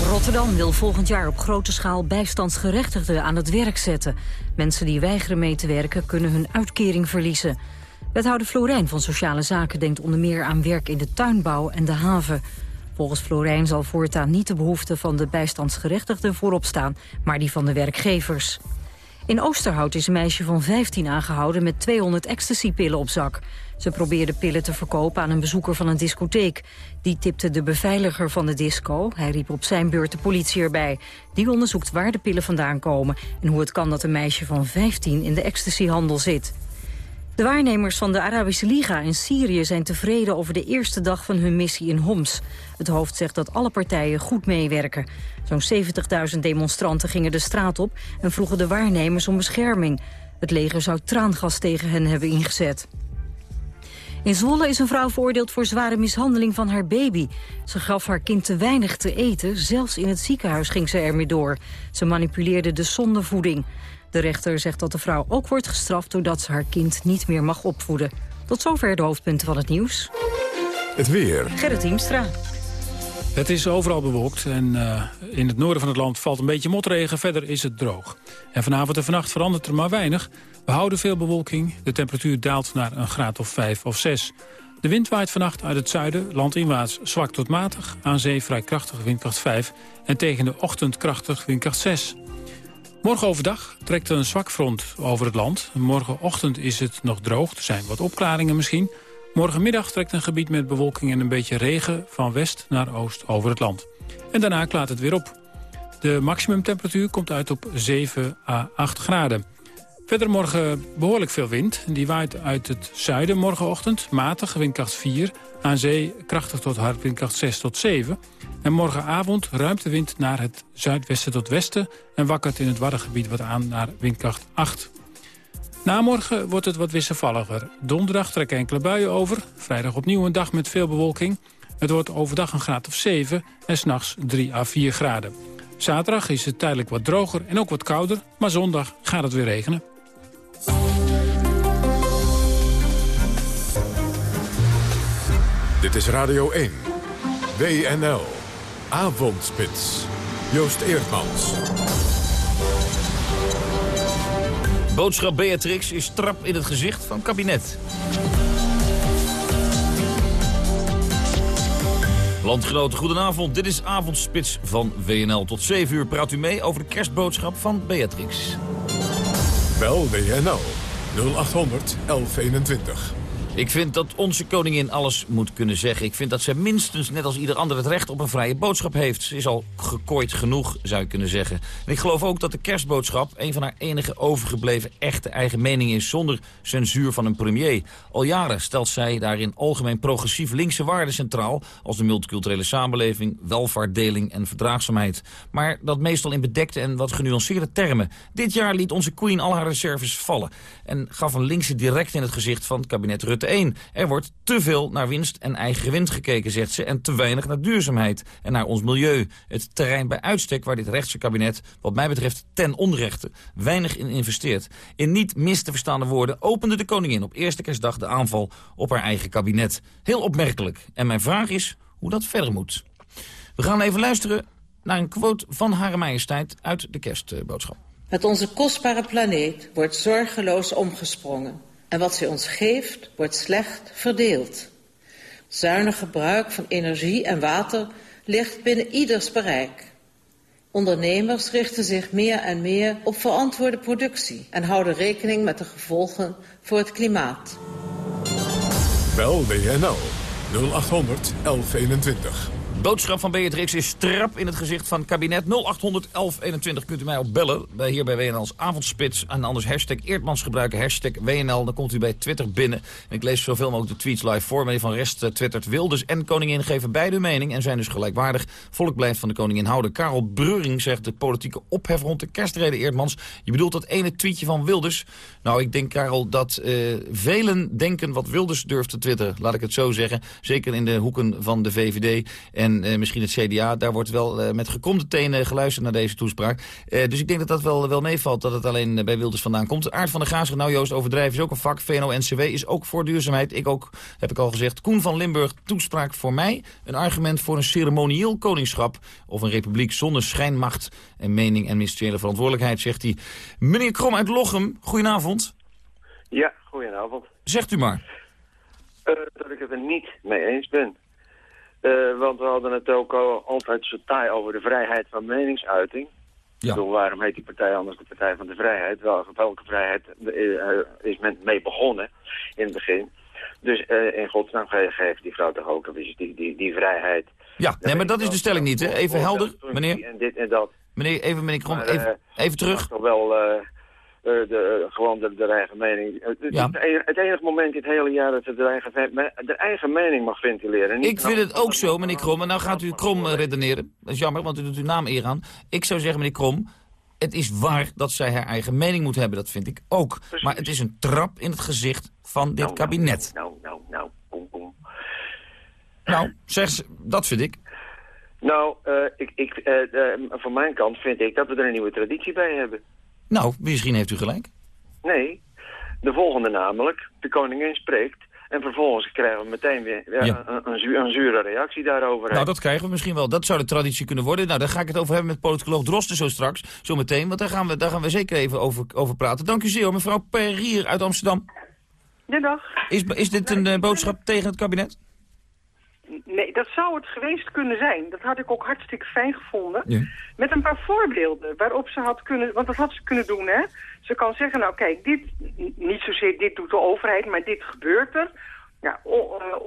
Rotterdam wil volgend jaar op grote schaal bijstandsgerechtigden aan het werk zetten. Mensen die weigeren mee te werken kunnen hun uitkering verliezen. Wethouder Florijn van Sociale Zaken denkt onder meer aan werk in de tuinbouw en de haven. Volgens Florijn zal voortaan niet de behoefte van de bijstandsgerechtigden voorop staan, maar die van de werkgevers. In Oosterhout is een meisje van 15 aangehouden met 200 ecstasypillen op zak. Ze probeerde pillen te verkopen aan een bezoeker van een discotheek. Die tipte de beveiliger van de disco. Hij riep op zijn beurt de politie erbij. Die onderzoekt waar de pillen vandaan komen... en hoe het kan dat een meisje van 15 in de ecstasyhandel zit. De waarnemers van de Arabische Liga in Syrië zijn tevreden over de eerste dag van hun missie in Homs. Het hoofd zegt dat alle partijen goed meewerken. Zo'n 70.000 demonstranten gingen de straat op en vroegen de waarnemers om bescherming. Het leger zou traangas tegen hen hebben ingezet. In Zwolle is een vrouw veroordeeld voor zware mishandeling van haar baby. Ze gaf haar kind te weinig te eten, zelfs in het ziekenhuis ging ze ermee door. Ze manipuleerde de zondevoeding. De rechter zegt dat de vrouw ook wordt gestraft doordat ze haar kind niet meer mag opvoeden. Tot zover de hoofdpunten van het nieuws. Het weer. Gerrit Hiemstra. Het is overal bewolkt en uh, in het noorden van het land valt een beetje motregen. Verder is het droog. En vanavond en vannacht verandert er maar weinig. We houden veel bewolking. De temperatuur daalt naar een graad of 5 of 6. De wind waait vannacht uit het zuiden, landinwaarts zwak tot matig. Aan zee vrij krachtig windkracht 5 en tegen de ochtend krachtig windkracht 6. Morgen overdag trekt een zwak front over het land. Morgenochtend is het nog droog, er zijn wat opklaringen misschien. Morgenmiddag trekt een gebied met bewolking en een beetje regen... van west naar oost over het land. En daarna klaart het weer op. De maximumtemperatuur komt uit op 7 à 8 graden. Verder morgen behoorlijk veel wind. Die waait uit het zuiden morgenochtend. Matig, windkracht 4. Aan zee krachtig tot hard, windkracht 6 tot 7. En morgenavond ruimt de wind naar het zuidwesten tot westen... en wakkert in het Waddengebied wat aan naar windkracht 8. Na morgen wordt het wat wisselvalliger. Donderdag trekken enkele buien over. Vrijdag opnieuw een dag met veel bewolking. Het wordt overdag een graad of 7 en s'nachts 3 à 4 graden. Zaterdag is het tijdelijk wat droger en ook wat kouder, maar zondag gaat het weer regenen. Dit is Radio 1. WNL. Avondspits. Joost Eerdmans. Boodschap Beatrix is trap in het gezicht van kabinet. Landgenoten, goedenavond. Dit is Avondspits van WNL. Tot 7 uur praat u mee over de kerstboodschap van Beatrix. Bel WNL 0800 1121. Ik vind dat onze koningin alles moet kunnen zeggen. Ik vind dat zij minstens, net als ieder ander, het recht op een vrije boodschap heeft. Ze is al gekooid genoeg, zou je kunnen zeggen. En ik geloof ook dat de kerstboodschap een van haar enige overgebleven echte eigen mening is... zonder censuur van een premier. Al jaren stelt zij daarin algemeen progressief linkse waarden centraal... als de multiculturele samenleving, welvaartdeling en verdraagzaamheid. Maar dat meestal in bedekte en wat genuanceerde termen. Dit jaar liet onze queen al haar reserves vallen... en gaf een linkse direct in het gezicht van kabinet Rutte 1. Er wordt te veel naar winst en eigen gewin gekeken, zegt ze... en te weinig naar duurzaamheid en naar ons milieu. Het terrein bij uitstek waar dit rechtse kabinet... wat mij betreft ten onrechte weinig in investeert. In niet mis te verstaande woorden opende de koningin op eerste kerstdag... de aanval op haar eigen kabinet. Heel opmerkelijk. En mijn vraag is hoe dat verder moet. We gaan even luisteren naar een quote van Hare Majesteit uit de kerstboodschap. Met onze kostbare planeet wordt zorgeloos omgesprongen. En wat zij ons geeft, wordt slecht verdeeld. Zuinig gebruik van energie en water ligt binnen ieders bereik. Ondernemers richten zich meer en meer op verantwoorde productie... en houden rekening met de gevolgen voor het klimaat. Bel WNL 0800 1121. Boodschap van Beatrix is strap in het gezicht van kabinet. 0800 1121 kunt u mij op bellen. Bij, hier bij WNL's avondspits. En anders hashtag Eerdmans gebruiken. Hashtag WNL. Dan komt u bij Twitter binnen. En ik lees zoveel mogelijk de tweets live voor. Meneer Van Rest uh, twittert Wilders en koningin geven beide hun mening. En zijn dus gelijkwaardig. Volk blijft van de koningin houden. Karel Breuring zegt de politieke ophef rond de kerstreden Eerdmans. Je bedoelt dat ene tweetje van Wilders? Nou, ik denk Karel dat uh, velen denken wat Wilders durft te twitteren. Laat ik het zo zeggen. Zeker in de hoeken van de VVD. En en uh, misschien het CDA. Daar wordt wel uh, met gekromde tenen geluisterd naar deze toespraak. Uh, dus ik denk dat dat wel, wel meevalt, dat het alleen bij Wilders vandaan komt. Aard van de Gaas, nou Joost, overdrijven is ook een vak. VNO-NCW is ook voor duurzaamheid. Ik ook, heb ik al gezegd. Koen van Limburg, toespraak voor mij. Een argument voor een ceremonieel koningschap. Of een republiek zonder schijnmacht en mening en ministeriële verantwoordelijkheid, zegt hij. Meneer Krom uit Lochem, goedenavond. Ja, goedenavond. Zegt u maar. dat ik het er niet mee eens ben. Uh, want we hadden het ook al altijd zo taai over de vrijheid van meningsuiting. Ja. Ik bedoel, waarom heet die partij anders de Partij van de Vrijheid? Wel, welke vrijheid uh, is men mee begonnen in het begin? Dus uh, in godsnaam geeft die vrouw toch ook die, die, die vrijheid. Ja, nee, maar dat is de stelling niet, hè? Even helder, meneer. En dit en dat. Meneer, even meneer Krom, even, even terug. Toch wel... Uh, de, uh, gewoon de, de, eigen mening. Het, ja. het, het, enige moment in het hele jaar dat ze de eigen, de eigen mening mag ventileren. ik vind het ook zo, meneer Krom. En nou gaat u Krom redeneren. Dat is jammer, want u doet uw naam eer aan. Ik zou zeggen, meneer Krom, het is waar dat zij haar eigen mening moet hebben. Dat vind ik ook. Precies. Maar het is een trap in het gezicht van dit nou, kabinet. Nou, nou, nou, boem, boem. Nou, zeg ze, dat vind ik. Nou, uh, ik, ik, uh, van mijn kant vind ik dat we er een nieuwe traditie bij hebben. Nou, misschien heeft u gelijk. Nee, de volgende namelijk. De koningin spreekt en vervolgens krijgen we meteen weer ja, ja. Een, een, zu een, zure reactie daarover. Nou, dat krijgen we misschien wel. Dat zou de traditie kunnen worden. Nou, daar ga ik het over hebben met politicoloog Drosten zo straks. Zo meteen, want daar gaan we, daar gaan we zeker even over, over praten. Dank u zeer, mevrouw Perrier uit Amsterdam. Ja, dag. Is, is dit een uh, boodschap tegen het kabinet? Nee, dat zou het geweest kunnen zijn. Dat had ik ook hartstikke fijn gevonden. Ja. Met een paar voorbeelden waarop ze had kunnen... Want dat had ze kunnen doen, hè. Ze kan zeggen, nou kijk, dit, niet zozeer dit doet de overheid, maar dit gebeurt er. Ja, uh,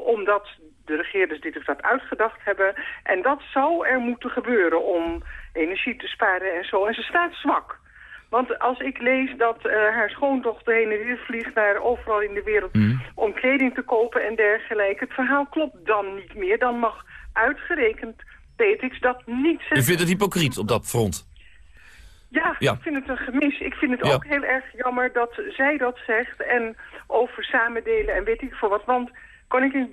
omdat de regeerders dit of dat uitgedacht hebben. En dat zou er moeten gebeuren om energie te sparen en zo. En ze staat zwak. Want als ik lees dat uh, haar schoondochter heen en weer vliegt naar overal in de wereld mm. om kleding te kopen en dergelijke, het verhaal klopt dan niet meer. Dan mag uitgerekend Petix dat niet zeggen. U vindt het hypocriet op dat front? Ja, ja, ik vind het een gemis. Ik vind het ja. ook heel erg jammer dat zij dat zegt en over samendelen en weet ik veel wat. Want Koningin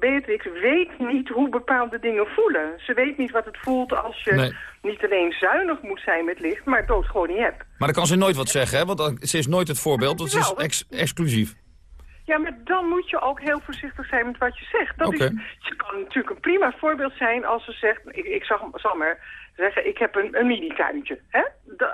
Beatrix weet niet hoe bepaalde dingen voelen. Ze weet niet wat het voelt als je nee. niet alleen zuinig moet zijn met licht, maar dood gewoon niet hebt. Maar dan kan ze nooit wat zeggen, hè? want ze is nooit het voorbeeld, want ze is ex exclusief. Ja, maar dan moet je ook heel voorzichtig zijn met wat je zegt. Dat okay. is, ze kan natuurlijk een prima voorbeeld zijn als ze zegt... Ik, ik zag, zal maar zeggen, ik heb een, een mini-tuintje.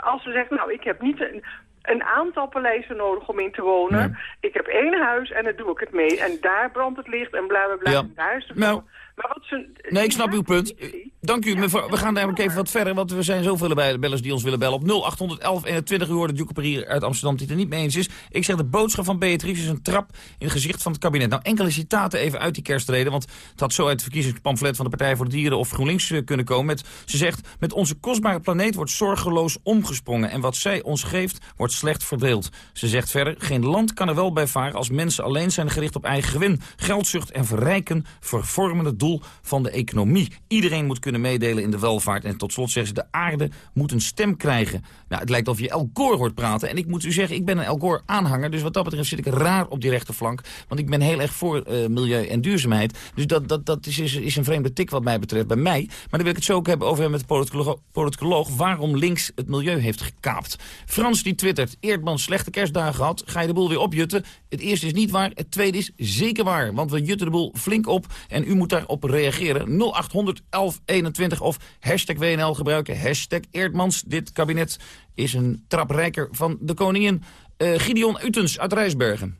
Als ze zegt, nou, ik heb niet een, een aantal paleizen nodig om in te wonen. Nee. Ik heb één huis en daar doe ik het mee. En daar brandt het licht en bla bla bla. Ja. Daar is de nou, Maar wat ze... Nee, ik snap uw punt. Dank u, mevrouw. We gaan namelijk even wat verder, want er zijn zoveel bellers die ons willen bellen. Op 0811 21 uur hoorde Duke hier uit Amsterdam die het er niet mee eens is. Ik zeg, de boodschap van Beatrice is een trap in het gezicht van het kabinet. Nou, enkele citaten even uit die kerstreden, want het had zo uit het verkiezingspamflet van de Partij voor de Dieren of GroenLinks eh, kunnen komen. Met, ze zegt, met onze kostbare planeet wordt zorgeloos omgesprongen en wat zij ons geeft, wordt slecht verdeeld. Ze zegt verder, geen land kan er wel bij varen als mensen alleen zijn gericht op eigen gewin. Geldzucht en verrijken vervormen het doel van de economie. Iedereen moet kunnen meedelen in de welvaart. En tot slot zeggen ze, de aarde moet een stem krijgen. Nou, het lijkt of je El Gore hoort praten. En ik moet u zeggen, ik ben een El Gore aanhanger. Dus wat dat betreft zit ik raar op die rechterflank. Want ik ben heel erg voor uh, milieu en duurzaamheid. Dus dat, dat, dat is, is, een vreemde tik wat mij betreft bij mij. Maar dan wil ik het zo ook hebben over met de politicoloog, waarom links het milieu heeft gekaapt. Frans die twittert, Eerdman slechte kerstdagen gehad. Ga je de boel weer opjutten? Het eerste is niet waar, het tweede is zeker waar. Want we jutten de boel flink op en u moet reageren. 0800 1121 of hashtag WNL gebruiken. Hashtag Eerdmans. Dit kabinet is een traprijker van de koningin. Uh, Gideon Utens uit Rijsbergen.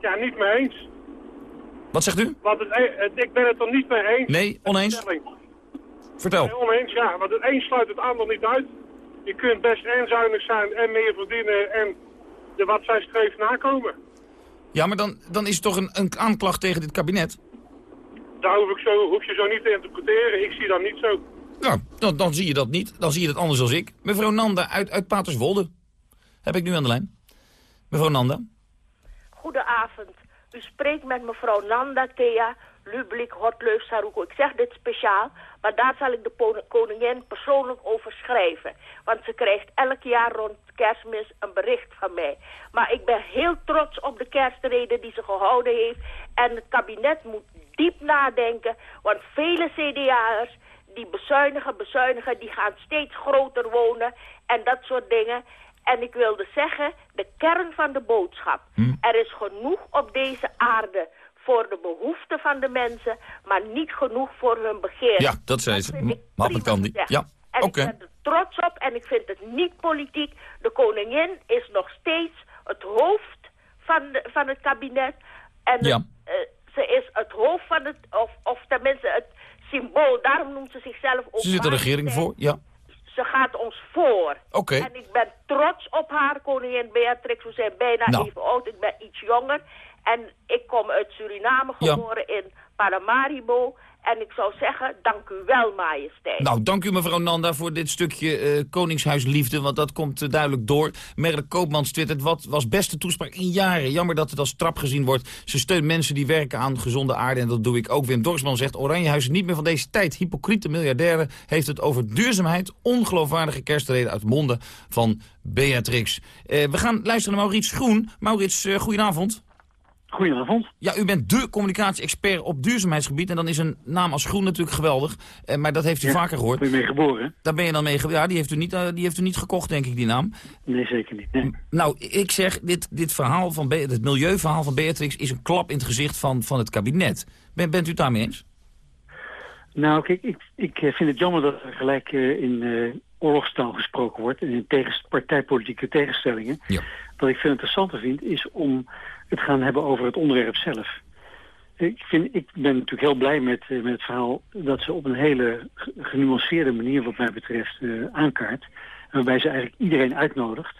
Ja, niet mee eens. Wat zegt u? Want het, e- ik ben het er niet mee eens. Nee, oneens? Vertel. Nee, oneens, ja. Want het een sluit het ander niet uit. Je kunt best en zuinig zijn en meer verdienen en de wat zij streeft nakomen. Ja, maar dan, dan is het toch een, een aanklacht tegen dit kabinet? Daar hoef, ik zo, hoef je zo niet te interpreteren. Ik zie dat niet zo. Ja, dan, dan zie je dat niet. Dan zie je dat anders als ik. Mevrouw Nanda uit, uit Paterswolde. Heb ik nu aan de lijn. Mevrouw Nanda. Goedenavond. U spreekt met mevrouw Nanda Thea Lublik, Hortleuf, Saruko. Ik zeg dit speciaal, maar daar zal ik de koningin persoonlijk over schrijven. Want ze krijgt elk jaar rond kerstmis een bericht van mij. Maar ik ben heel trots op de kerstreden die ze gehouden heeft. En het kabinet moet diep nadenken, want vele CDA'ers die bezuinigen, bezuinigen, die gaan steeds groter wonen en dat soort dingen. En ik wilde zeggen, de kern van de boodschap. Hm. Er is genoeg op deze aarde voor de behoeften van de mensen, maar niet genoeg voor hun begeer. Ja, dat zei ze. Mappen kan die. Ja. En ik ben er trots op en ik vind het niet politiek. De koningin is nog steeds het hoofd van, de, van het kabinet. En ja. Eh, ze is het hoofd van het, of, of tenminste het symbool. Daarom noemt ze zichzelf ook... Ze zit de regering voor, ja. Ze gaat ons voor. Oké. En ik ben trots op haar, koningin Beatrix. We zijn bijna nou. even oud, ik ben iets jonger. En ik kom uit Suriname geboren in Paramaribo. En ik zou zeggen, dank u wel, majesteit. Nou, dank u mevrouw Nanda voor dit stukje uh, Koningshuisliefde, want dat komt uh, duidelijk door. Merle Koopmans twittert, wat was beste toespraak in jaren. Jammer dat het als trap gezien wordt. Ze steunt mensen die werken aan gezonde aarde en dat doe ik ook. Wim Dorsman zegt, Oranjehuis is niet meer van deze tijd. Hypocriete miljardaire heeft het over duurzaamheid. Ongeloofwaardige kerstreden uit monden van Beatrix. Uh, we gaan luisteren naar Maurits Groen. Maurits, goedenavond. Goedenavond. Ja, u bent dé communicatie-expert op duurzaamheidsgebied. En dan is een naam als Groen natuurlijk geweldig. Eh, maar dat heeft u vaker gehoord. Daar ben je mee geboren. Daar ben je dan mee geboren. Ja, die heeft, u niet, uh, die heeft u niet gekocht, denk ik, die naam. Nee, zeker niet. Nee. Nou, ik zeg, dit, dit verhaal van Be het milieuverhaal van Beatrix... is een klap in het gezicht van, van het kabinet. Ben, bent u het daarmee eens? Nou, kijk, ik, ik eh, vind het jammer dat er gelijk uh, in uh, oorlogstaal gesproken wordt... en in partijpolitieke tegenstellingen. Ja. Wat ik veel interessanter vind, is om gaan hebben over het onderwerp zelf. Ik, vind, ik ben natuurlijk heel blij met, met het verhaal dat ze op een hele genuanceerde manier wat mij betreft uh, aankaart. Waarbij ze eigenlijk iedereen uitnodigt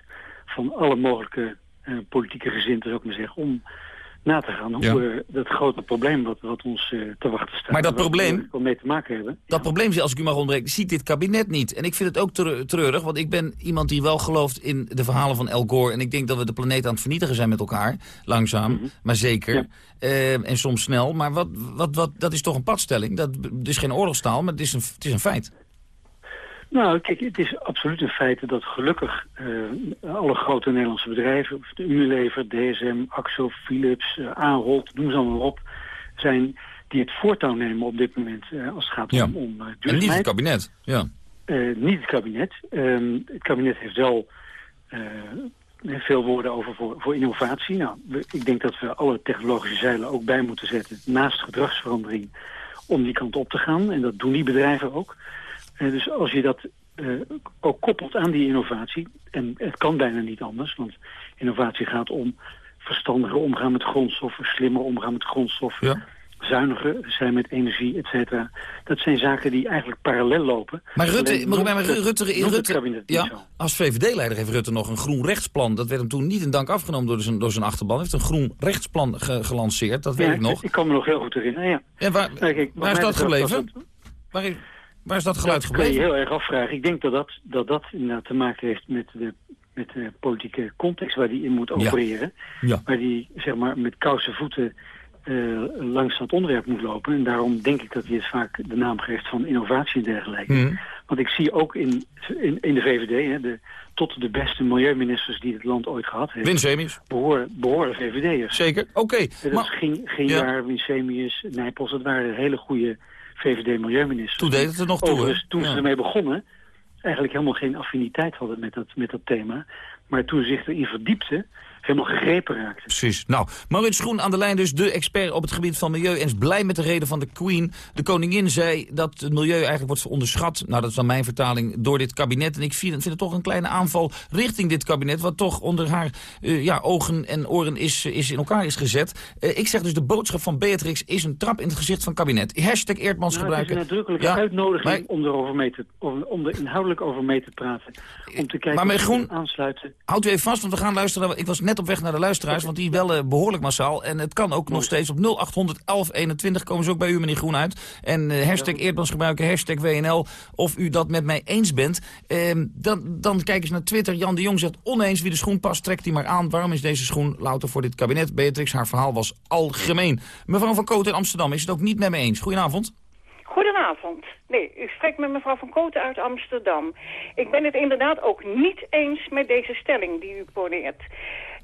van alle mogelijke uh, politieke gezinten, zou ik maar zeggen, om na te gaan hoe we dat grote probleem wat, wat ons uh, te wachten staat. Maar dat probleem... We mee te maken hebben. Dat ja. probleem, als ik u mag onderbreken, ziet dit kabinet niet. En ik vind het ook treurig, want ik ben iemand die wel gelooft in de verhalen van El Gore. En ik denk dat we de planeet aan het vernietigen zijn met elkaar. Langzaam, mm -hmm. maar zeker. Ja. Uh, en soms snel. Maar wat, wat, wat, dat is toch een padstelling. Dat, het is geen oorlogstaal, maar het is een, het is een feit. Nou, kijk, het is absoluut een feit dat gelukkig uh, alle grote Nederlandse bedrijven... de Unilever, DSM, Axo, Philips, uh, Ahold, noem ze allemaal op... zijn die het voortouw nemen op dit moment uh, als het gaat ja. om, om duurzaamheid. En niet het kabinet, ja. niet het kabinet. Um, het kabinet heeft wel veel woorden over voor, voor innovatie. Nou, we, ik denk dat we alle technologische zeilen ook bij moeten zetten... naast gedragsverandering om die kant op te gaan. En dat doen die bedrijven ook... Uh, dus als je dat uh, ook koppelt aan die innovatie... en het kan bijna niet anders, want innovatie gaat om verstandiger omgaan met grondstoffen... slimmer omgaan met grondstoffen, ja. zuiniger zijn met energie, et cetera. Dat zijn zaken die eigenlijk parallel lopen. Maar Rutte, maar, maar, Rutte, Rutte, Rutte ja, als VVD-leider heeft Rutte nog een groen rechtsplan. Dat werd hem toen niet in dank afgenomen door zijn, door zijn achterban. Hij heeft een groen rechtsplan gelanceerd, dat weet ik nog. Ik kan me nog heel goed herinneren, ja. En waar, Kijk, waar is dat gebleven? Waar is, waar is dat geluid dat gebleven? Dat kan je heel erg afvragen. Ik denk dat dat, dat, dat inderdaad te maken heeft met de met de politieke context waar die in moet opereren. Ja. Waar die zeg maar, met koude voeten uh, langs dat onderwerp moet lopen. En daarom denk ik dat hij het vaak de naam geeft van innovatie en dergelijke. Mhm. Want ik zie ook in, in, in de VVD, hè, de, tot de beste milieuministers die het land ooit gehad heeft... Winsemius. Behoren, behoren VVD'ers. Zeker, oké. Okay. Dat maar... geen, geen ja. jaar Winsemius, Nijpels, dat waren hele goede VVD-milieuministers. Toen deed het er nog toe, toen ja. ze ermee begonnen, eigenlijk helemaal geen affiniteit hadden met dat, met dat thema. Maar toen ze zich erin verdiepte, helemaal gegrepen raakte. Precies. Nou, Maurits Schoen aan de lijn dus, de expert op het gebied van milieu... en is blij met de reden van de Queen. De koningin zei dat het milieu eigenlijk wordt onderschat... nou, dat is dan mijn vertaling, door dit kabinet. En ik vind, vind het toch een kleine aanval richting dit kabinet... wat toch onder haar uh, ja, ogen en oren is, is in elkaar is gezet. Uh, ik zeg dus, de boodschap van Beatrix is een trap in het gezicht van het kabinet. Hashtag Eerdmans nou, gebruiken. Het is een nadrukkelijke ja, uitnodiging maar... om, erover mee te, om, om er inhoudelijk over mee te praten. Om te kijken maar met of Groen, aansluiten. Houdt u even vast, want we gaan luisteren. Ik was net op weg naar de luisteraars, want die bellen behoorlijk massaal. En het kan ook nog steeds op 0800 1121 komen ze ook bij u, meneer Groen, uit. En uh, hashtag Eerdmans gebruiken, hashtag WNL, of u dat met mij eens bent. Uh, dan, dan kijk eens naar Twitter. Jan de Jong zegt oneens wie de schoen past, trekt die maar aan. Waarom is deze schoen louter voor dit kabinet? Beatrix, haar verhaal was algemeen. Mevrouw van Koot in Amsterdam is het ook niet met me eens. Goedenavond. Goedenavond. Nee, u spreekt met mevrouw van Kooten uit Amsterdam. Ik ben het inderdaad ook niet eens met deze stelling die u poneert.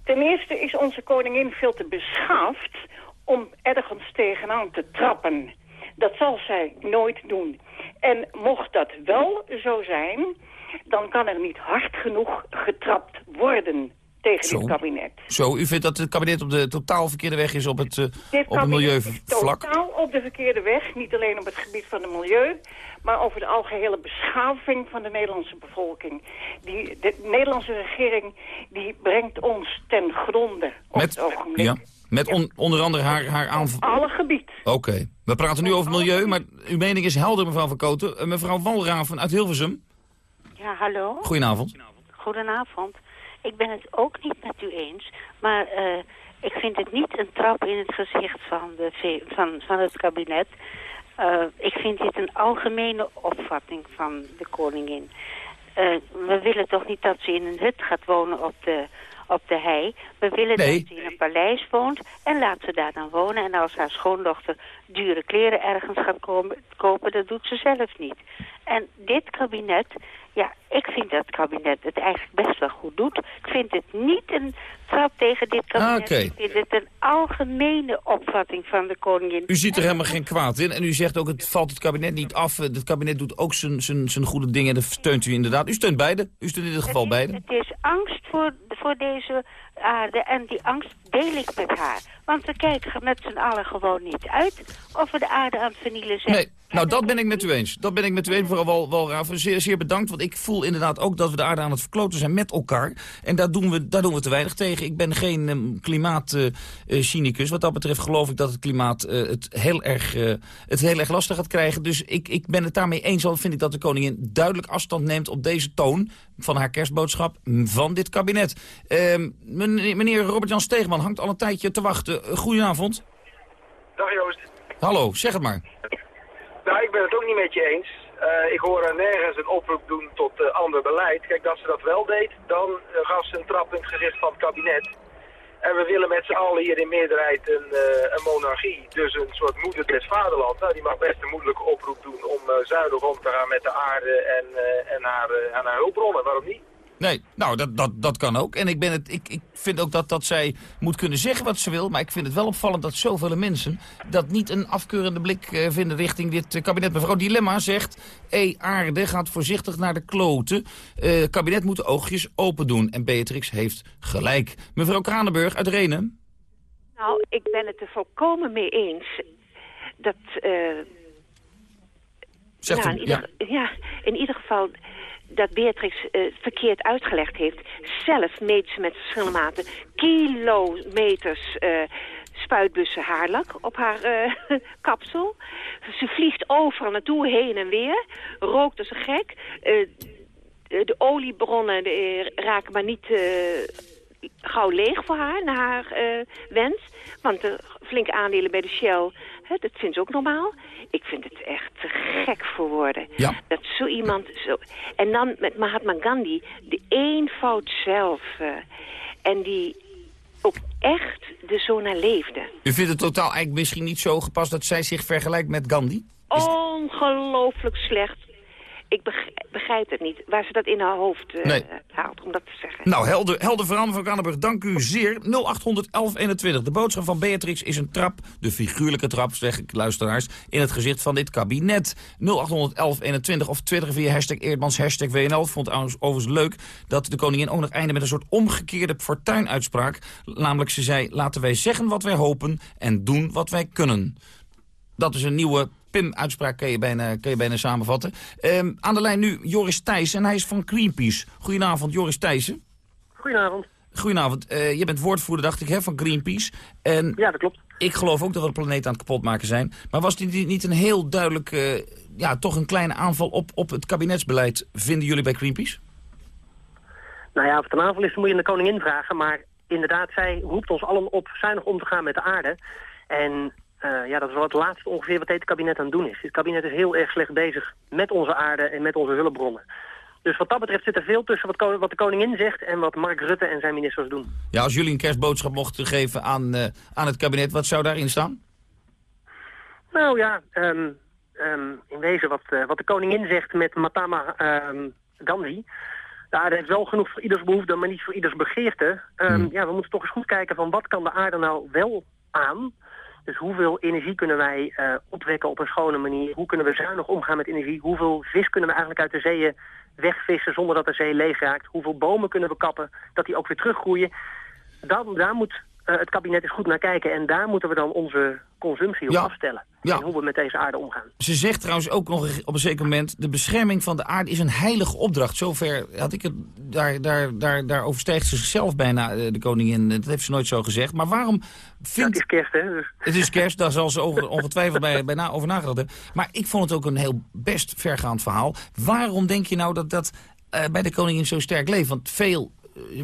Ten eerste is onze koningin veel te beschaafd om ergens tegenaan te trappen. Dat zal zij nooit doen. En mocht dat wel zo zijn, dan kan er niet hard genoeg getrapt worden tegen Zo. dit kabinet. Zo, u vindt dat het kabinet op de totaal verkeerde weg is op het, uh, Dit op het milieuvlak? totaal op de verkeerde weg. Niet alleen op het gebied van het milieu, maar over de algehele beschaving van de Nederlandse bevolking. Die, de Nederlandse regering die brengt ons ten gronde op Met, het ogenblik. ja, met on, onder andere haar, haar aanval. Alle gebied. Oké, we praten nu over milieu, maar uw mening is helder, mevrouw Van Koten. Uh, mevrouw Walraven uit Hilversum. Ja, hallo. Goedenavond. Goedenavond. Ik ben het ook niet met u eens, maar uh, ik vind het niet een trap in het gezicht van, de, van, van het kabinet. Uh, ik vind dit een algemene opvatting van de koningin. Uh, we willen toch niet dat ze in een hut gaat wonen op de, op de hei. We willen nee. dat ze in een paleis woont en laat ze daar dan wonen. En als haar schoondochter dure kleren ergens gaat komen, kopen, dat doet ze zelf niet. En dit kabinet, ja, ik vind dat het kabinet het eigenlijk best wel goed doet. Ik vind het niet een trap tegen dit kabinet. Ah, okay. Ik vind het een algemene opvatting van de koningin. U ziet er helemaal geen kwaad in. En u zegt ook, het valt het kabinet niet af. Het kabinet doet ook zijn, zijn, zijn goede dingen. Dat steunt u inderdaad. U steunt beide. U steunt in dit geval het is, beide. Het is angst voor, voor deze aarde. En die angst deel ik met haar. Want we kijken met z'n allen gewoon niet uit of we de aarde aan het vernielen zijn. Nee. Nou, dat ben ik met u eens. Dat ben ik met u eens, mevrouw Wal, Walraven. Zeer, zeer bedankt, want ik voel inderdaad ook dat we de aarde aan het verkloten zijn met elkaar. En daar doen we, daar doen we te weinig tegen. Ik ben geen um, klimaatcynicus. Uh, Wat dat betreft geloof ik dat het klimaat uh, het, heel erg, uh, het heel erg lastig gaat krijgen. Dus ik, ik ben het daarmee eens. Al vind ik dat de koningin duidelijk afstand neemt op deze toon van haar kerstboodschap van dit kabinet. Ehm, meneer, meneer Robert-Jan Steegman hangt al een tijdje te wachten. Goedenavond. Dag Joost. Hallo, zeg het maar. Nou, ik ben het ook niet met je eens. Uh, ik hoor nergens een oproep doen tot uh, ander beleid. Kijk, als ze dat wel deed, dan uh, gaf ze een trap in het gezicht van het kabinet. En we willen met z'n allen hier in meerderheid een, een monarchie. Dus een soort moeder des vaderland. Nou, die mag best een moeilijke oproep doen om zuinig om te gaan met de aarde en, en, haar, en haar hulpbronnen. Waarom niet? Nee, nou, dat, dat, dat kan ook. En ik, ben het, ik, ik vind ook dat, dat zij moet kunnen zeggen wat ze wil. Maar ik vind het wel opvallend dat zoveel mensen dat niet een afkeurende blik uh, vinden richting dit uh, kabinet. Mevrouw Dilemma zegt, hé aarde gaat voorzichtig naar de kloten. Uh, kabinet moet de oogjes open doen. En Beatrix heeft gelijk. Mevrouw Kranenburg uit Renen. Nou, ik ben het er volkomen mee eens dat... Zegt nou, u, in, ieder, ja. ja, in ieder geval dat Beatrix uh, verkeerd uitgelegd heeft. Zelf meet ze met verschillende maten kilometers uh, spuitbussen haarlak op haar uh, kapsel. Ze vliegt overal naartoe, heen en weer. Rookt als een gek. De oliebronnen raken maar niet gauw leeg voor haar, naar haar wens. Want de flinke aandelen bij de Shell, dat vindt ze ook normaal. Ik vind het echt te gek voor woorden. Ja. Dat zo iemand... Zo... En dan met Mahatma Gandhi, de eenvoud zelf. en die ook echt de zona leefde. U vindt het totaal eigenlijk misschien niet zo gepast dat zij zich vergelijkt met Gandhi? Ongelooflijk slecht ik begrijp het niet, waar ze dat in haar hoofd uh, haalt, om dat te zeggen. Nou, helder, helder verhaal van Kannenburg, dank u zeer. 081121. De boodschap van Beatrix is een trap, de figuurlijke trap, zeg ik luisteraars, in het gezicht van dit kabinet. 081121 of twitter via hashtag Eerdmans, hashtag WNL. Vond overigens leuk dat de koningin ook nog einde met een soort omgekeerde fortuinuitspraak. Namelijk, ze zei, laten wij zeggen wat wij hopen en doen wat wij kunnen. Dat is een nieuwe Pim-uitspraak kun je bijna, je bijna samenvatten. Um, aan de lijn nu Joris Thijssen en hij is van Greenpeace. Goedenavond, Joris Thijssen. Goedenavond. Goedenavond. Uh, je bent woordvoerder, dacht ik, hè, van Greenpeace. En ja, dat klopt. Ik geloof ook dat we de planeet aan het kapotmaken zijn. Maar was dit niet een heel duidelijk, uh, ja, toch een kleine aanval op, op het kabinetsbeleid, vinden jullie bij Greenpeace? Nou ja, of het een aanval is, moet je aan de koningin vragen. Maar inderdaad, zij roept ons allen op zuinig om te gaan met de aarde. En uh, ja, dat is wel het laatste ongeveer wat dit kabinet aan het doen is. Het kabinet is heel erg slecht bezig met onze aarde en met onze hulpbronnen. Dus wat dat betreft zit er veel tussen wat, wat, de koningin zegt en wat Mark Rutte en zijn ministers doen. Ja, als jullie een kerstboodschap mochten geven aan, uh, aan het kabinet, wat zou daarin staan? Nou ja, um, um, in wezen wat, uh, wat de koningin zegt met Matama um, Gandhi. De aarde heeft wel genoeg voor ieders behoefte, maar niet voor ieders begeerte. Hmm. Ja, we moeten toch eens goed kijken van wat kan de aarde nou wel aan... Dus hoeveel energie kunnen wij uh, opwekken op een schone manier? Hoe kunnen we zuinig omgaan met energie? Hoeveel vis kunnen we eigenlijk uit de zeeën wegvissen zonder dat de zee leeg raakt? Hoeveel bomen kunnen we kappen, dat die ook weer teruggroeien? Dan, daar moet uh, het kabinet eens goed naar kijken. En daar moeten we dan onze consumptie op afstellen. Ja. En hoe we met deze aarde omgaan. Ze zegt trouwens ook nog op een zeker moment... de bescherming van de aarde is een heilige opdracht. Zover had ik het... Daar, daar, daar, daar overstijgt ze zichzelf bijna, eh, de koningin. Dat heeft ze nooit zo gezegd. Maar waarom vindt... het is kerst, hè? Dus. Het is kerst, daar zal ze over, ongetwijfeld bij, bij na, over nagedacht hebben. Maar ik vond het ook een heel best vergaand verhaal. Waarom denk je nou dat dat uh, bij de koningin zo sterk leeft? Want veel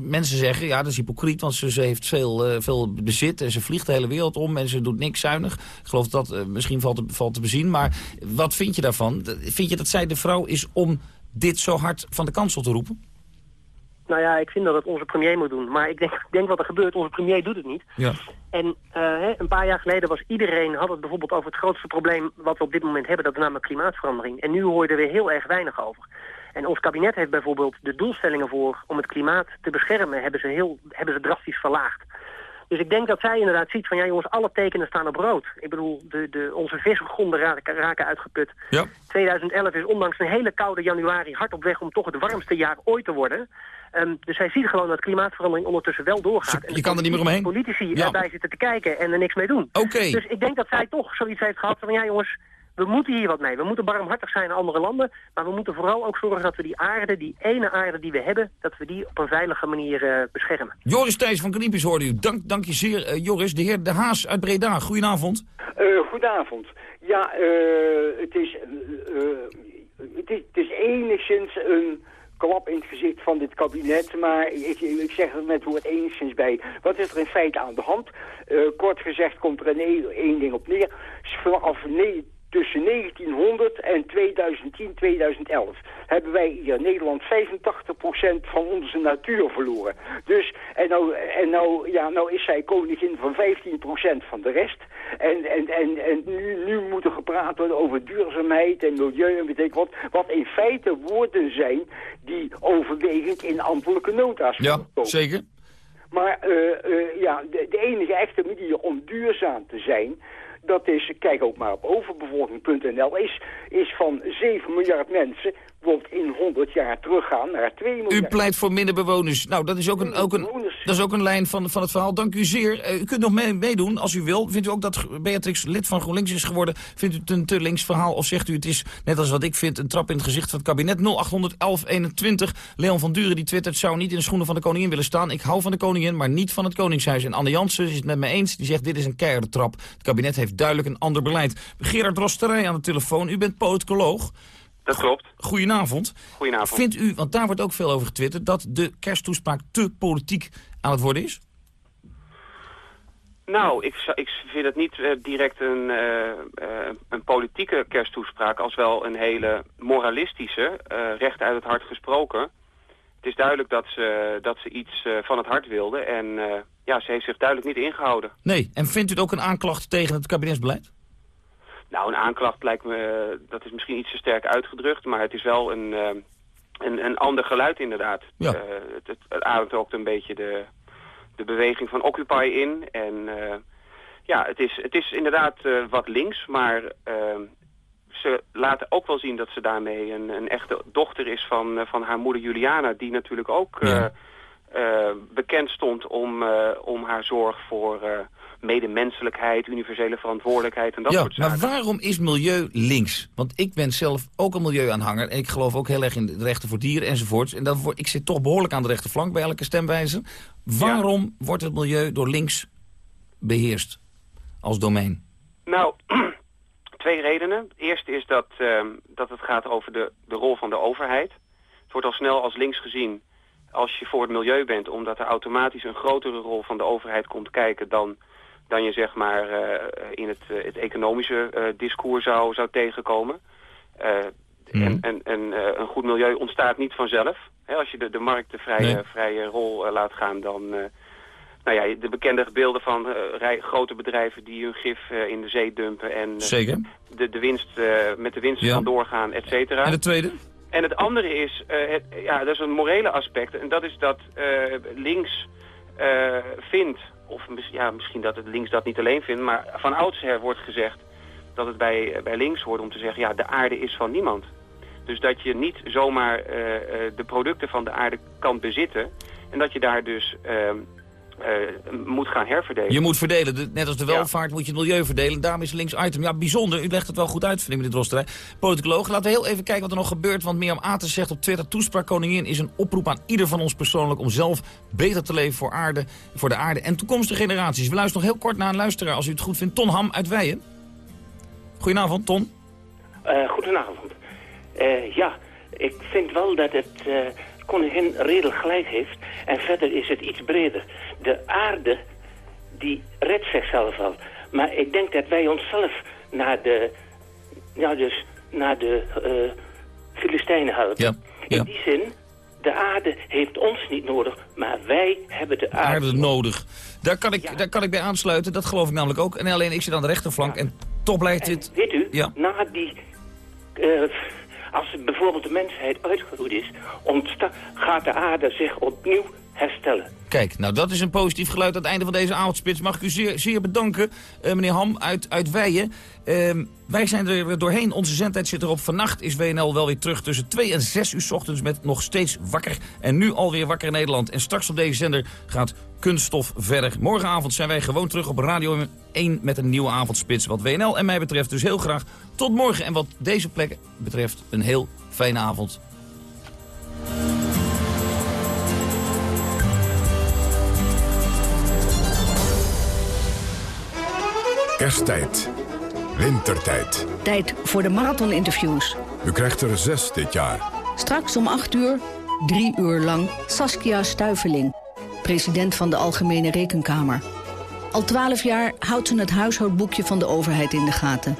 mensen zeggen, ja, dat is hypocriet, want ze, ze heeft veel, uh, veel bezit en ze vliegt de hele wereld om en ze doet niks zuinig. Ik geloof dat uh, misschien valt te, valt te bezien, maar wat vind je daarvan? Vind je dat zij de vrouw is om dit zo hard van de kansel te roepen? Nou ja, ik vind dat het onze premier moet doen. Maar ik denk, ik denk wat er gebeurt, onze premier doet het niet. Ja. En uh, een paar jaar geleden was iedereen, had het bijvoorbeeld over het grootste probleem wat we op dit moment hebben, dat is namelijk klimaatverandering. En nu hoor je er weer heel erg weinig over. En ons kabinet heeft bijvoorbeeld de doelstellingen voor om het klimaat te beschermen, hebben ze, heel, hebben ze drastisch verlaagd. Dus ik denk dat zij inderdaad ziet van, ja jongens, alle tekenen staan op rood. Ik bedoel, de, de, onze visgronden raken, raken uitgeput. Ja. 2011 is ondanks een hele koude januari hard op weg om toch het warmste jaar ooit te worden. Um, dus zij ziet gewoon dat klimaatverandering ondertussen wel doorgaat. Je, kan er niet meer omheen. politici ja. erbij zitten te kijken en er niks mee doen. Oké. Dus ik denk dat zij toch zoiets heeft gehad van, ja jongens, we moeten hier wat mee. We moeten barmhartig zijn aan andere landen, maar we moeten vooral ook zorgen dat we die aarde, die ene aarde die we hebben, dat we die op een veilige manier uh, beschermen. Joris Thijs van Greenpeace hoorde u. Dank, dank je zeer, uh, Joris. De heer De Haas uit Breda, goedenavond. Uh, goedenavond. Ja, het is, het, is, het is enigszins een klap in het gezicht van dit kabinet. Maar ik, ik zeg er met woord enigszins bij. Wat is er in feite aan de hand? kort gezegd komt er een, één ding op neer. Vanaf nee, tussen 1900 en 2010, 2011 hebben wij hier in Nederland 85% van onze natuur verloren. Dus, en nou, en nou, ja, nou is zij koningin van 15% van de rest. En, en, en, en nu, nu moet er gepraat worden over duurzaamheid en milieu en weet ik wat. Wat in feite woorden zijn die overwegend in ambtelijke nota's Ja, zeker. Maar uh, uh, ja, de, de enige echte manier om duurzaam te zijn dat is, kijk ook maar op overbevolking.nl, is, is van 7 miljard mensen bijvoorbeeld in 100 jaar teruggaan naar 2 miljard. U pleit voor minder bewoners. Nou, dat is ook een... Ook een Dat is ook een lijn van, van het verhaal. Dank u zeer. Eh, u kunt nog mee, meedoen als u wil. Vindt u ook dat Beatrix lid van GroenLinks is geworden? Vindt u het een te links verhaal? Of zegt u het is, net als wat ik vind, een trap in het gezicht van het kabinet? 081121. Leon van Duren die twittert, zou niet in de schoenen van de koningin willen staan. Ik hou van de koningin, maar niet van het koningshuis. En Anne Jansen is het met me eens. Die zegt, dit is een keiharde trap. Het kabinet heeft duidelijk een ander beleid. Gerard Rosterij aan de telefoon. U bent politicoloog. Dat klopt. Goedenavond. Goedenavond. Vindt u, want daar wordt ook veel over getwitterd... dat de kersttoespraak te politiek aan het worden is? Nou, ik, ik vind het niet uh, direct een, uh, uh, een politieke kersttoespraak... als wel een hele moralistische, recht uit het hart gesproken. Het is duidelijk dat ze, dat ze iets van het hart wilde... en ja, ze heeft zich duidelijk niet ingehouden. Nee, en vindt u het ook een aanklacht tegen het kabinetsbeleid? Nou, een aanklacht lijkt me, dat is misschien iets te sterk uitgedrukt, maar het is wel een, uh, een, een ander geluid inderdaad. Ja. Uh, het, het, ademt ook een beetje de, de beweging van Occupy in. En uh, ja, het is, het is inderdaad wat links, maar ze laten ook wel zien dat ze daarmee een, een echte dochter is van, van haar moeder Juliana, die natuurlijk ook ja. bekend stond om, om haar zorg voor medemenselijkheid, universele verantwoordelijkheid en dat ja, soort zaken. maar waarom is milieu links? Want ik ben zelf ook een milieuaanhanger en ik geloof ook heel erg in de rechten voor dieren enzovoorts. En dan ik zit toch behoorlijk aan de rechterflank bij elke stemwijze. Waarom ja. wordt het milieu door links beheerst als domein? Nou, twee redenen. Het eerste is dat, uh, dat het gaat over de, de rol van de overheid. Het wordt al snel als links gezien als je voor het milieu bent, omdat er automatisch een grotere rol van de overheid komt kijken dan dan je zeg maar uh, in het, uh, het economische discours zou, zou tegenkomen. Mm. En, en, en een goed milieu ontstaat niet vanzelf. Hè, als je de, de markt de vrije, nee. vrije rol laat gaan, dan... nou ja, de bekende beelden van rij, grote bedrijven die hun gif in de zee dumpen... en Zeker. De, de winst, met de winst ja. van doorgaan, et cetera. En het tweede? En het andere is, het, ja, dat is een morele aspect. En dat is dat links vindt of ja, misschien dat het links dat niet alleen vindt, maar van oudsher wordt gezegd dat het bij, bij links hoort om te zeggen, ja, de aarde is van niemand. Dus dat je niet zomaar uh, de producten van de aarde kan bezitten en dat je daar dus uh, moet gaan herverdelen. Je moet verdelen, de, net als de welvaart ja. moet je het milieu verdelen. Daarom is links item. Ja, bijzonder. U legt het wel goed uit, vind ik, meneer Drosterij. Politicoloog, laten we heel even kijken wat er nog gebeurt. Want Mirjam Aten zegt op Twitter... Toespraak Koningin is een oproep aan ieder van ons persoonlijk... om zelf beter te leven voor, aarde, voor de aarde en toekomstige generaties. We luisteren nog heel kort naar een luisteraar, als u het goed vindt. Ton Ham uit Weijen. Goedenavond, Ton. Uh, goedenavond. Uh, ja, ik vind wel dat het... Koningin redelijk gelijk heeft. En verder is het iets breder. De aarde, die redt zichzelf wel. Maar ik denk dat wij onszelf naar de, ja dus naar de uh, Filistijnen helpen. Ja, ja. In die zin, de aarde heeft ons niet nodig, maar wij hebben de aarde, aarde nodig. Daar kan, ik, ja. daar kan ik bij aansluiten, dat geloof ik namelijk ook. En alleen ik zit aan de rechterflank en toch blijft dit... Weet u, ja. na die... Uh, als bijvoorbeeld de mensheid uitgeroeid is, gaat de aarde zich opnieuw Kijk, nou dat is een positief geluid aan het einde van deze avondspits. Mag ik u zeer, zeer bedanken, uh, meneer Ham uit, uit Weijen. Uh, wij zijn er doorheen, onze zendtijd zit erop. Vannacht is WNL wel weer terug tussen 2 en 6 uur ochtends met nog steeds wakker. En nu alweer wakker in Nederland. En straks op deze zender gaat Kunststof verder. Morgenavond zijn wij gewoon terug op Radio 1 met een nieuwe avondspits. Wat WNL en mij betreft dus heel graag tot morgen. En wat deze plek betreft een heel fijne avond. Kersttijd. Wintertijd. Tijd voor de marathoninterviews. U krijgt er zes dit jaar. Straks om 8 uur, drie uur lang, Saskia Stuiveling. President van de Algemene Rekenkamer. Al twaalf jaar houdt ze het huishoudboekje van de overheid in de gaten.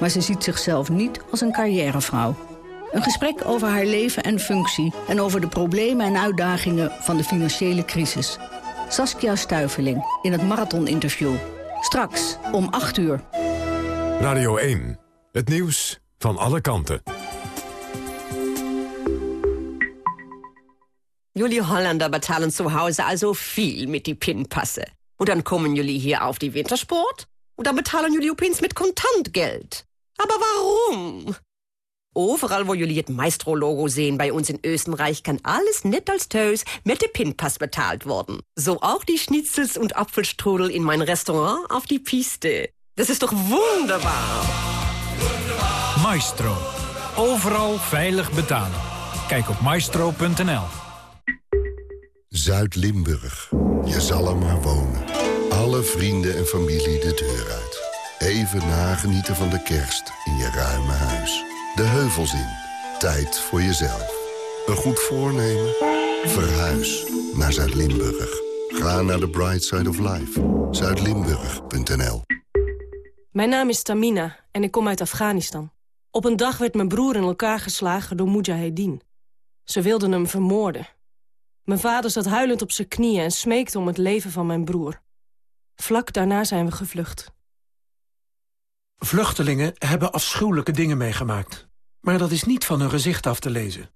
Maar ze ziet zichzelf niet als een carrièrevrouw. Een gesprek over haar leven en functie... en over de problemen en uitdagingen van de financiële crisis. Saskia Stuiveling in het marathoninterview. Straks om 8 uur. Radio 1. Het nieuws van alle kanten. Jullie Holländer betalen zu Hause also viel mit die Pinpasse. Und dann kommen jullie hier auf die Wintersport und dann betalen jullie opeens mit Kontantgeld. Aber warum? Overal, wo jullie het Maestro-Logo sehen bei uns in Österreich, kann alles net als thuis mit dem Pinpass betaald worden. So auch die Schnitzels und Apfelstrudel in mein Restaurant auf die Piste. Das ist doch wunderbar. Maestro. Overal veilig betalen. Kijk op maestro.nl. Zuid-Limburg. Je zal er maar wonen. Alle vrienden en familie de deur uit. Even nagenieten van de kerst in je ruime huis. De heuvels in. Tijd voor jezelf. Een goed voornemen? Verhuis naar Zuid-Limburg. Ga naar de Bright Side of Life. Zuidlimburg.nl Mijn naam is Tamina en ik kom uit Afghanistan. Op een dag werd mijn broer in elkaar geslagen door Mujahedin. Ze wilden hem vermoorden. Mijn vader zat huilend op zijn knieën en smeekte om het leven van mijn broer. Vlak daarna zijn we gevlucht. Vluchtelingen hebben afschuwelijke dingen meegemaakt. Maar dat is niet van hun gezicht af te lezen.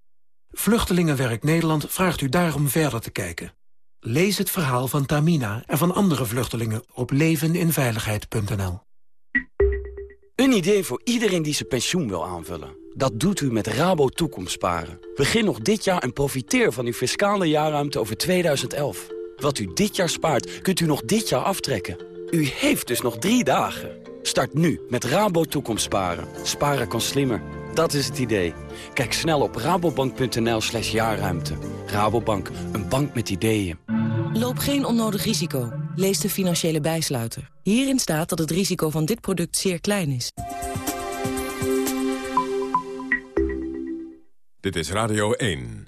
Vluchtelingenwerk Nederland vraagt u daarom verder te kijken. Lees het verhaal van Tamina en van andere vluchtelingen op leveninveiligheid.nl. Een idee voor iedereen die zijn pensioen wil aanvullen. Dat doet u met Rabo Toekomstsparen. Begin nog dit jaar en profiteer van uw fiscale jaarruimte over 2011. Wat u dit jaar spaart, kunt u nog dit jaar aftrekken. U heeft dus nog drie dagen. Start nu met Rabo Toekomstsparen. Sparen kan slimmer. Dat is het idee. Kijk snel op rabobank.nl slash jaarruimte. Rabobank, een bank met ideeën. Loop geen onnodig risico. Lees de financiële bijsluiter. Hierin staat dat het risico van dit product zeer klein is. Dit is Radio 1.